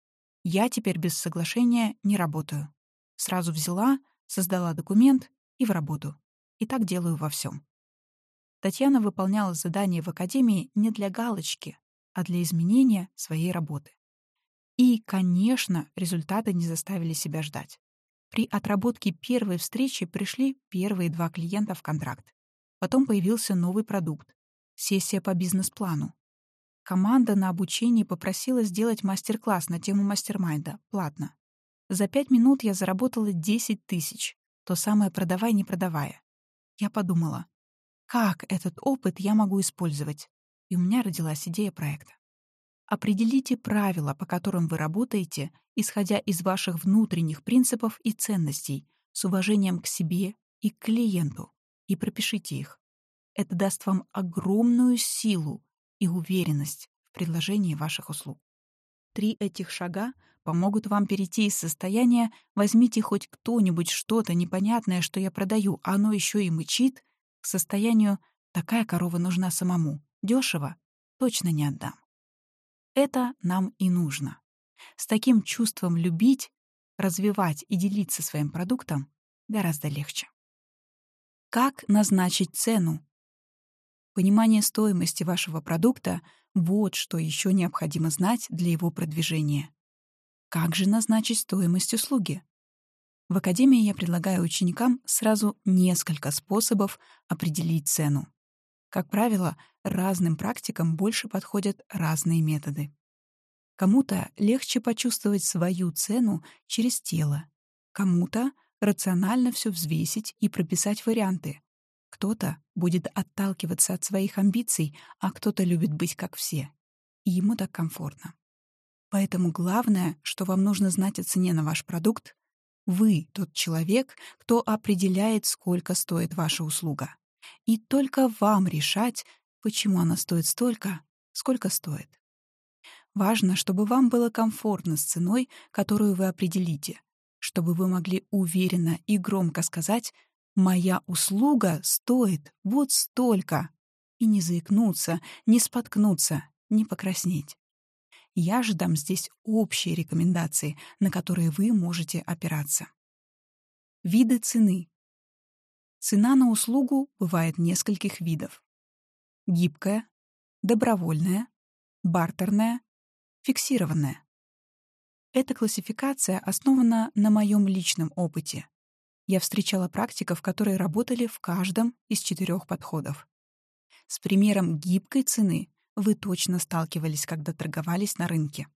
Я теперь без соглашения не работаю. Сразу взяла, создала документ и в работу. И так делаю во всем. Татьяна выполняла задание в академии не для галочки, а для изменения своей работы. И, конечно, результаты не заставили себя ждать. При отработке первой встречи пришли первые два клиента в контракт. Потом появился новый продукт — сессия по бизнес-плану. Команда на обучении попросила сделать мастер-класс на тему мастер-майнда, платно. За пять минут я заработала 10 тысяч, то самое продавай, не продавая. Я подумала, как этот опыт я могу использовать? И у меня родилась идея проекта. Определите правила, по которым вы работаете, исходя из ваших внутренних принципов и ценностей, с уважением к себе и к клиенту, и пропишите их. Это даст вам огромную силу и уверенность в предложении ваших услуг. Три этих шага помогут вам перейти из состояния «возьмите хоть кто-нибудь что-то непонятное, что я продаю, а оно еще и мычит», состоянию «такая корова нужна самому, дешево, точно не отдам». Это нам и нужно. С таким чувством любить, развивать и делиться своим продуктом гораздо легче. Как назначить цену? Понимание стоимости вашего продукта — вот что еще необходимо знать для его продвижения. Как же назначить стоимость услуги? В Академии я предлагаю ученикам сразу несколько способов определить цену. Как правило, разным практикам больше подходят разные методы. Кому-то легче почувствовать свою цену через тело, кому-то рационально все взвесить и прописать варианты. Кто-то будет отталкиваться от своих амбиций, а кто-то любит быть как все. И ему так комфортно. Поэтому главное, что вам нужно знать о цене на ваш продукт, вы тот человек, кто определяет, сколько стоит ваша услуга. И только вам решать, почему она стоит столько, сколько стоит. Важно, чтобы вам было комфортно с ценой, которую вы определите, чтобы вы могли уверенно и громко сказать «Моя услуга стоит вот столько» и не заикнуться, не споткнуться, не покраснеть. Я же дам здесь общие рекомендации, на которые вы можете опираться. Виды цены. Цена на услугу бывает нескольких видов. Гибкая, добровольная, бартерная, фиксированная. Эта классификация основана на моем личном опыте. Я встречала практиков, которые работали в каждом из четырех подходов. С примером гибкой цены вы точно сталкивались, когда торговались на рынке.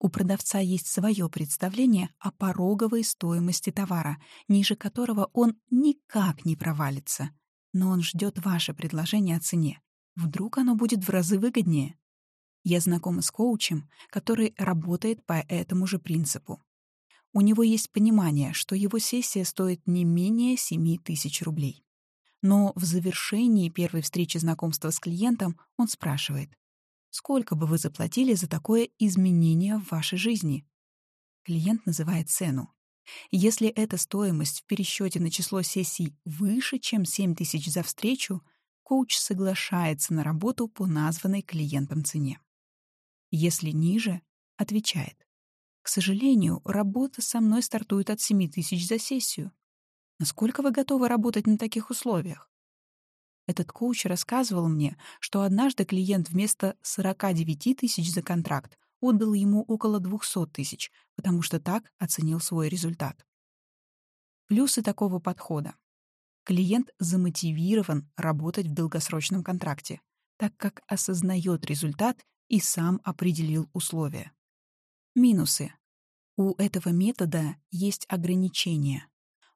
У продавца есть свое представление о пороговой стоимости товара, ниже которого он никак не провалится. Но он ждет ваше предложение о цене. Вдруг оно будет в разы выгоднее. Я знакома с коучем, который работает по этому же принципу. У него есть понимание, что его сессия стоит не менее 7 тысяч рублей. Но в завершении первой встречи знакомства с клиентом он спрашивает, Сколько бы вы заплатили за такое изменение в вашей жизни? Клиент называет цену. Если эта стоимость в пересчете на число сессий выше, чем 7 тысяч за встречу, коуч соглашается на работу по названной клиентом цене. Если ниже, отвечает. К сожалению, работа со мной стартует от 7 тысяч за сессию. Насколько вы готовы работать на таких условиях? Этот коуч рассказывал мне, что однажды клиент вместо 49 тысяч за контракт отдал ему около 200 тысяч, потому что так оценил свой результат. Плюсы такого подхода. Клиент замотивирован работать в долгосрочном контракте, так как осознает результат и сам определил условия. Минусы. У этого метода есть ограничения.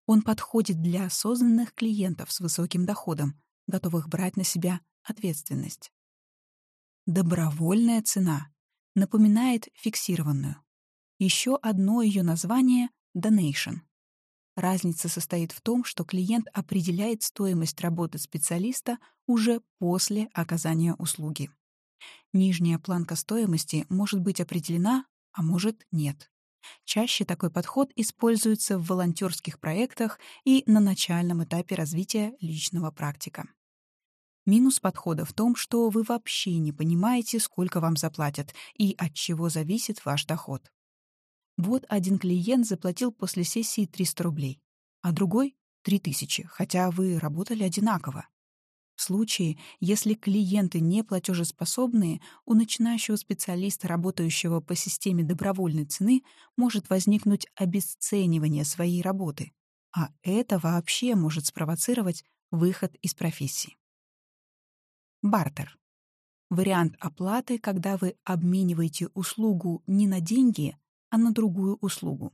Он подходит для осознанных клиентов с высоким доходом, готовых брать на себя ответственность. Добровольная цена напоминает фиксированную. Еще одно ее название — donation. Разница состоит в том, что клиент определяет стоимость работы специалиста уже после оказания услуги. Нижняя планка стоимости может быть определена, а может нет. Чаще такой подход используется в волонтерских проектах и на начальном этапе развития личного практика. Минус подхода в том, что вы вообще не понимаете, сколько вам заплатят и от чего зависит ваш доход. Вот один клиент заплатил после сессии 300 рублей, а другой — 3000, хотя вы работали одинаково. В случае, если клиенты не платежеспособные, у начинающего специалиста, работающего по системе добровольной цены, может возникнуть обесценивание своей работы, а это вообще может спровоцировать выход из профессии. Бартер. Вариант оплаты, когда вы обмениваете услугу не на деньги, а на другую услугу.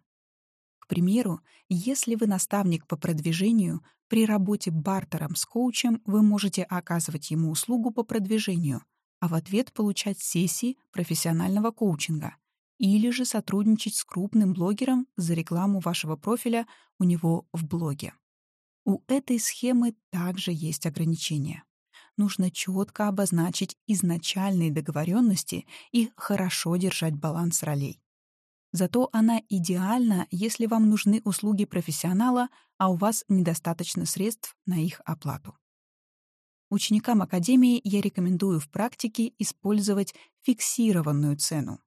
К примеру, если вы наставник по продвижению, при работе бартером с коучем вы можете оказывать ему услугу по продвижению, а в ответ получать сессии профессионального коучинга или же сотрудничать с крупным блогером за рекламу вашего профиля у него в блоге. У этой схемы также есть ограничения. Нужно четко обозначить изначальные договоренности и хорошо держать баланс ролей. Зато она идеальна, если вам нужны услуги профессионала, а у вас недостаточно средств на их оплату. Ученикам Академии я рекомендую в практике использовать фиксированную цену.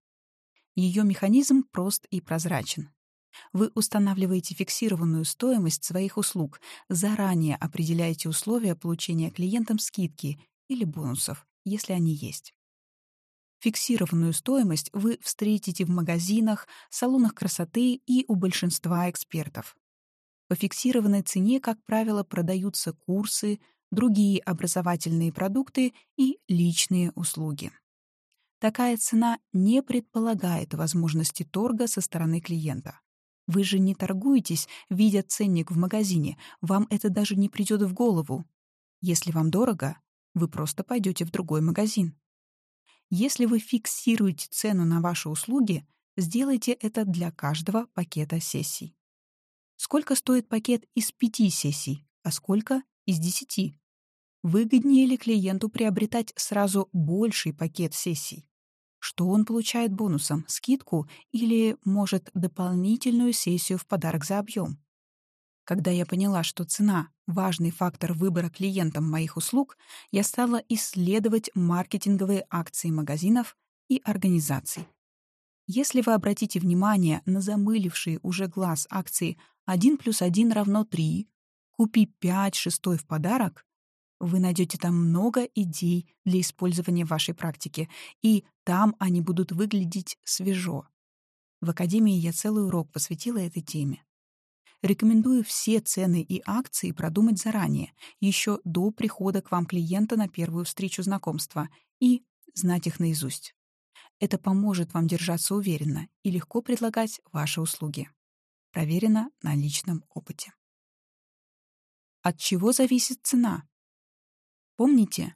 Ее механизм прост и прозрачен. Вы устанавливаете фиксированную стоимость своих услуг, заранее определяете условия получения клиентам скидки или бонусов, если они есть. Фиксированную стоимость вы встретите в магазинах, салонах красоты и у большинства экспертов. По фиксированной цене, как правило, продаются курсы, другие образовательные продукты и личные услуги. Такая цена не предполагает возможности торга со стороны клиента. Вы же не торгуетесь, видя ценник в магазине, вам это даже не придет в голову. Если вам дорого, вы просто пойдете в другой магазин. Если вы фиксируете цену на ваши услуги, сделайте это для каждого пакета сессий. Сколько стоит пакет из пяти сессий, а сколько из десяти? Выгоднее ли клиенту приобретать сразу больший пакет сессий? Что он получает бонусом, скидку или, может, дополнительную сессию в подарок за объем? Когда я поняла, что цена — важный фактор выбора клиентам моих услуг, я стала исследовать маркетинговые акции магазинов и организаций. Если вы обратите внимание на замылившие уже глаз акции 1 плюс 1 равно 3, купи 5 шестой в подарок, вы найдете там много идей для использования в вашей практике, и там они будут выглядеть свежо. В Академии я целый урок посвятила этой теме. Рекомендую все цены и акции продумать заранее, еще до прихода к вам клиента на первую встречу знакомства, и знать их наизусть. Это поможет вам держаться уверенно и легко предлагать ваши услуги. Проверено на личном опыте. От чего зависит цена? Помните,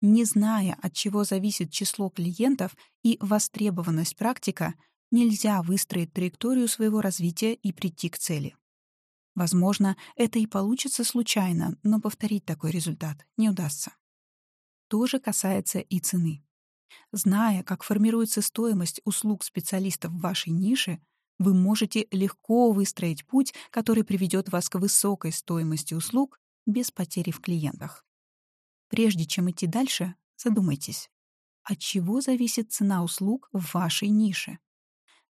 не зная, от чего зависит число клиентов и востребованность практика, нельзя выстроить траекторию своего развития и прийти к цели. Возможно, это и получится случайно, но повторить такой результат не удастся. То же касается и цены. Зная, как формируется стоимость услуг специалистов в вашей нише, вы можете легко выстроить путь, который приведет вас к высокой стоимости услуг без потери в клиентах. Прежде чем идти дальше, задумайтесь, от чего зависит цена услуг в вашей нише?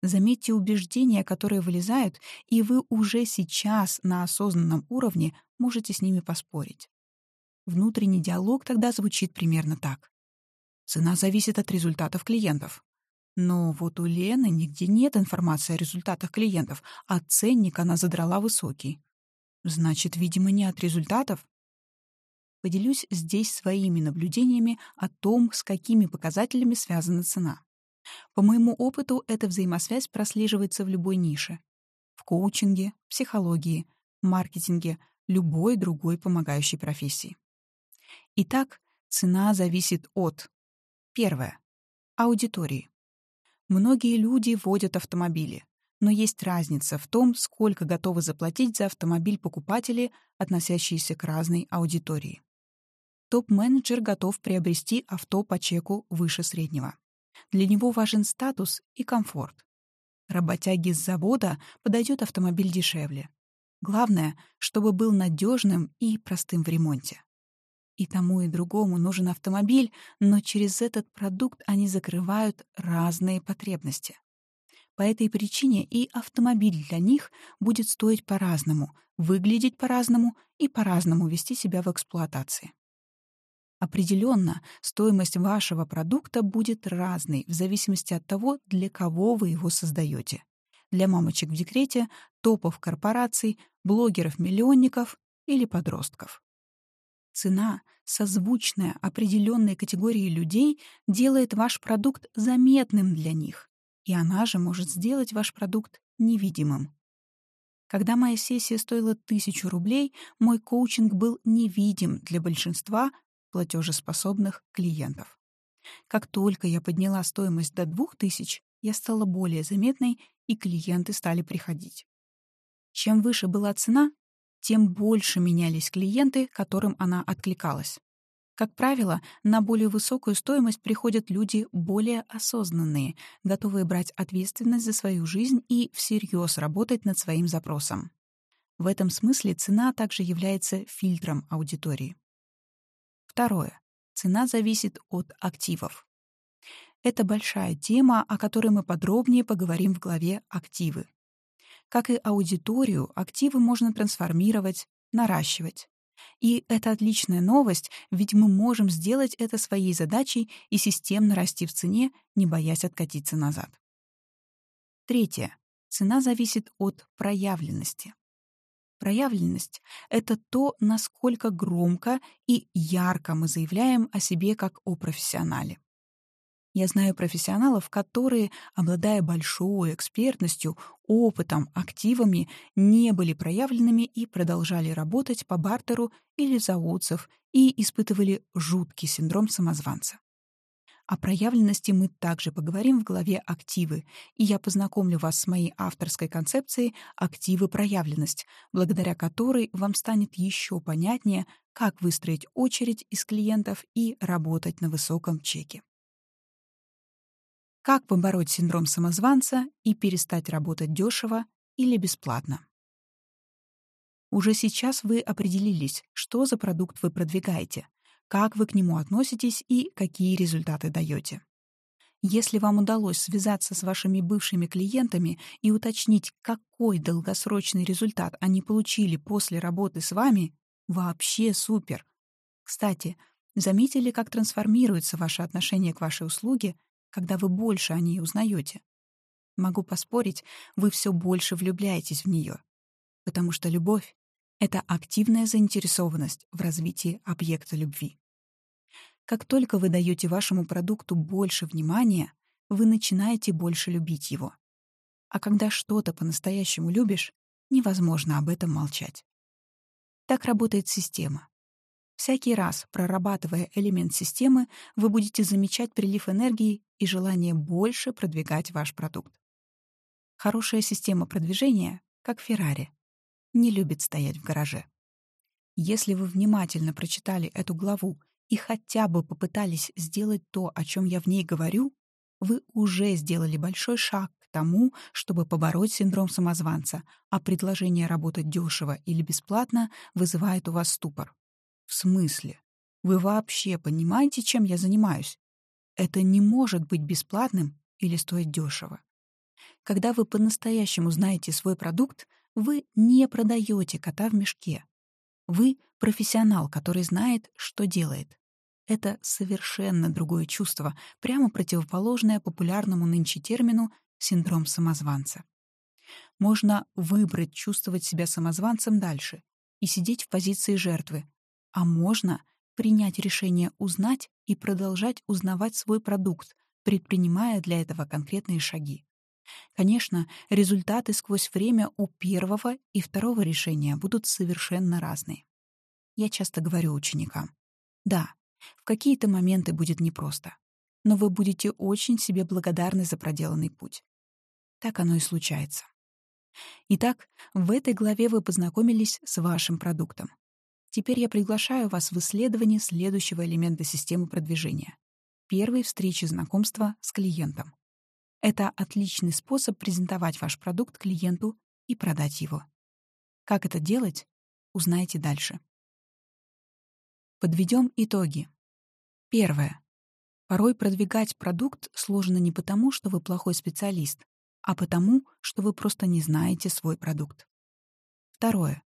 Заметьте убеждения, которые вылезают, и вы уже сейчас на осознанном уровне можете с ними поспорить. Внутренний диалог тогда звучит примерно так. Цена зависит от результатов клиентов. Но вот у Лены нигде нет информации о результатах клиентов, а ценник она задрала высокий. Значит, видимо, не от результатов. Поделюсь здесь своими наблюдениями о том, с какими показателями связана цена. По моему опыту, эта взаимосвязь прослеживается в любой нише. В коучинге, психологии, маркетинге, любой другой помогающей профессии. Итак, цена зависит от Первое. Аудитории. Многие люди водят автомобили, но есть разница в том, сколько готовы заплатить за автомобиль покупатели, относящиеся к разной аудитории. Топ-менеджер готов приобрести авто по чеку выше среднего. Для него важен статус и комфорт. Работяги с завода подойдет автомобиль дешевле. Главное, чтобы был надежным и простым в ремонте. И тому, и другому нужен автомобиль, но через этот продукт они закрывают разные потребности. По этой причине и автомобиль для них будет стоить по-разному, выглядеть по-разному и по-разному вести себя в эксплуатации. Определенно, стоимость вашего продукта будет разной в зависимости от того, для кого вы его создаете. Для мамочек в декрете, топов корпораций, блогеров-миллионников или подростков. Цена, созвучная определенной категории людей, делает ваш продукт заметным для них, и она же может сделать ваш продукт невидимым. Когда моя сессия стоила тысячу рублей, мой коучинг был невидим для большинства платежеспособных клиентов. Как только я подняла стоимость до двух тысяч, я стала более заметной, и клиенты стали приходить. Чем выше была цена, тем больше менялись клиенты, которым она откликалась. Как правило, на более высокую стоимость приходят люди более осознанные, готовые брать ответственность за свою жизнь и всерьез работать над своим запросом. В этом смысле цена также является фильтром аудитории. Второе. Цена зависит от активов. Это большая тема, о которой мы подробнее поговорим в главе «Активы». Как и аудиторию, активы можно трансформировать, наращивать. И это отличная новость, ведь мы можем сделать это своей задачей и системно расти в цене, не боясь откатиться назад. Третье. Цена зависит от проявленности. Проявленность — это то, насколько громко и ярко мы заявляем о себе как о профессионале. Я знаю профессионалов, которые, обладая большой экспертностью, опытом, активами, не были проявленными и продолжали работать по бартеру или за отзыв и испытывали жуткий синдром самозванца. О проявленности мы также поговорим в главе «Активы», и я познакомлю вас с моей авторской концепцией «Активы проявленность», благодаря которой вам станет еще понятнее, как выстроить очередь из клиентов и работать на высоком чеке. Как побороть синдром самозванца и перестать работать дешево или бесплатно? Уже сейчас вы определились, что за продукт вы продвигаете, как вы к нему относитесь и какие результаты даете. Если вам удалось связаться с вашими бывшими клиентами и уточнить, какой долгосрочный результат они получили после работы с вами, вообще супер. Кстати, заметили, как трансформируется ваше отношение к вашей услуге, когда вы больше о ней узнаете. Могу поспорить, вы все больше влюбляетесь в нее, потому что любовь — это активная заинтересованность в развитии объекта любви. Как только вы даете вашему продукту больше внимания, вы начинаете больше любить его. А когда что-то по-настоящему любишь, невозможно об этом молчать. Так работает система. Всякий раз, прорабатывая элемент системы, вы будете замечать прилив энергии и желание больше продвигать ваш продукт. Хорошая система продвижения, как Феррари, не любит стоять в гараже. Если вы внимательно прочитали эту главу и хотя бы попытались сделать то, о чем я в ней говорю, вы уже сделали большой шаг к тому, чтобы побороть синдром самозванца, а предложение работать дешево или бесплатно вызывает у вас ступор. В смысле? Вы вообще понимаете, чем я занимаюсь? Это не может быть бесплатным или стоить дешево. Когда вы по-настоящему знаете свой продукт, вы не продаете кота в мешке. Вы — профессионал, который знает, что делает. Это совершенно другое чувство, прямо противоположное популярному нынче термину «синдром самозванца». Можно выбрать чувствовать себя самозванцем дальше и сидеть в позиции жертвы, а можно принять решение узнать и продолжать узнавать свой продукт, предпринимая для этого конкретные шаги. Конечно, результаты сквозь время у первого и второго решения будут совершенно разные. Я часто говорю ученикам, да, в какие-то моменты будет непросто, но вы будете очень себе благодарны за проделанный путь. Так оно и случается. Итак, в этой главе вы познакомились с вашим продуктом. Теперь я приглашаю вас в исследование следующего элемента системы продвижения — первой встречи знакомства с клиентом. Это отличный способ презентовать ваш продукт клиенту и продать его. Как это делать, узнаете дальше. Подведем итоги. Первое. Порой продвигать продукт сложно не потому, что вы плохой специалист, а потому, что вы просто не знаете свой продукт. Второе.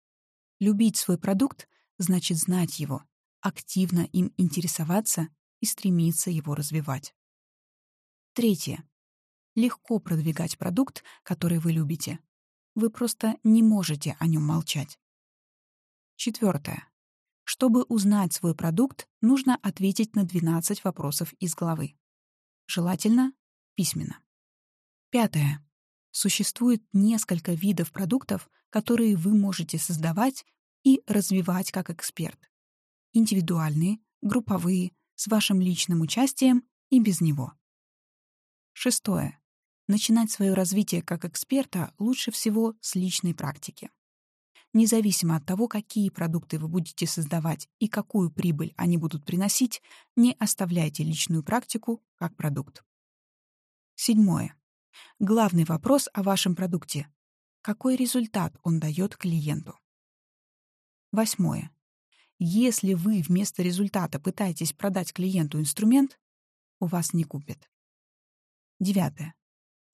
Любить свой продукт значит знать его, активно им интересоваться и стремиться его развивать. Третье. Легко продвигать продукт, который вы любите. Вы просто не можете о нем молчать. Четвертое. Чтобы узнать свой продукт, нужно ответить на 12 вопросов из главы. Желательно письменно. Пятое. Существует несколько видов продуктов, которые вы можете создавать и развивать как эксперт. Индивидуальные, групповые, с вашим личным участием и без него. Шестое. Начинать свое развитие как эксперта лучше всего с личной практики. Независимо от того, какие продукты вы будете создавать и какую прибыль они будут приносить, не оставляйте личную практику как продукт. Седьмое. Главный вопрос о вашем продукте. Какой результат он дает клиенту? Восьмое. Если вы вместо результата пытаетесь продать клиенту инструмент, у вас не купят. Девятое.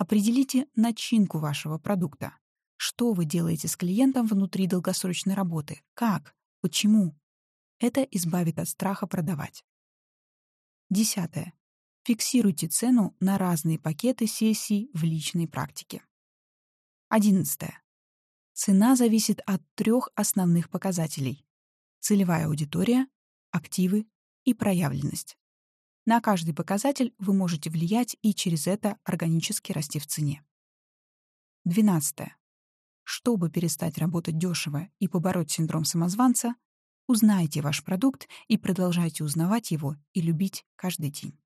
Определите начинку вашего продукта. Что вы делаете с клиентом внутри долгосрочной работы? Как? Почему? Это избавит от страха продавать. Десятое. Фиксируйте цену на разные пакеты сессий в личной практике. Одиннадцатое. Цена зависит от трех основных показателей — целевая аудитория, активы и проявленность. На каждый показатель вы можете влиять и через это органически расти в цене. 12. Чтобы перестать работать дешево и побороть синдром самозванца, узнайте ваш продукт и продолжайте узнавать его и любить каждый день.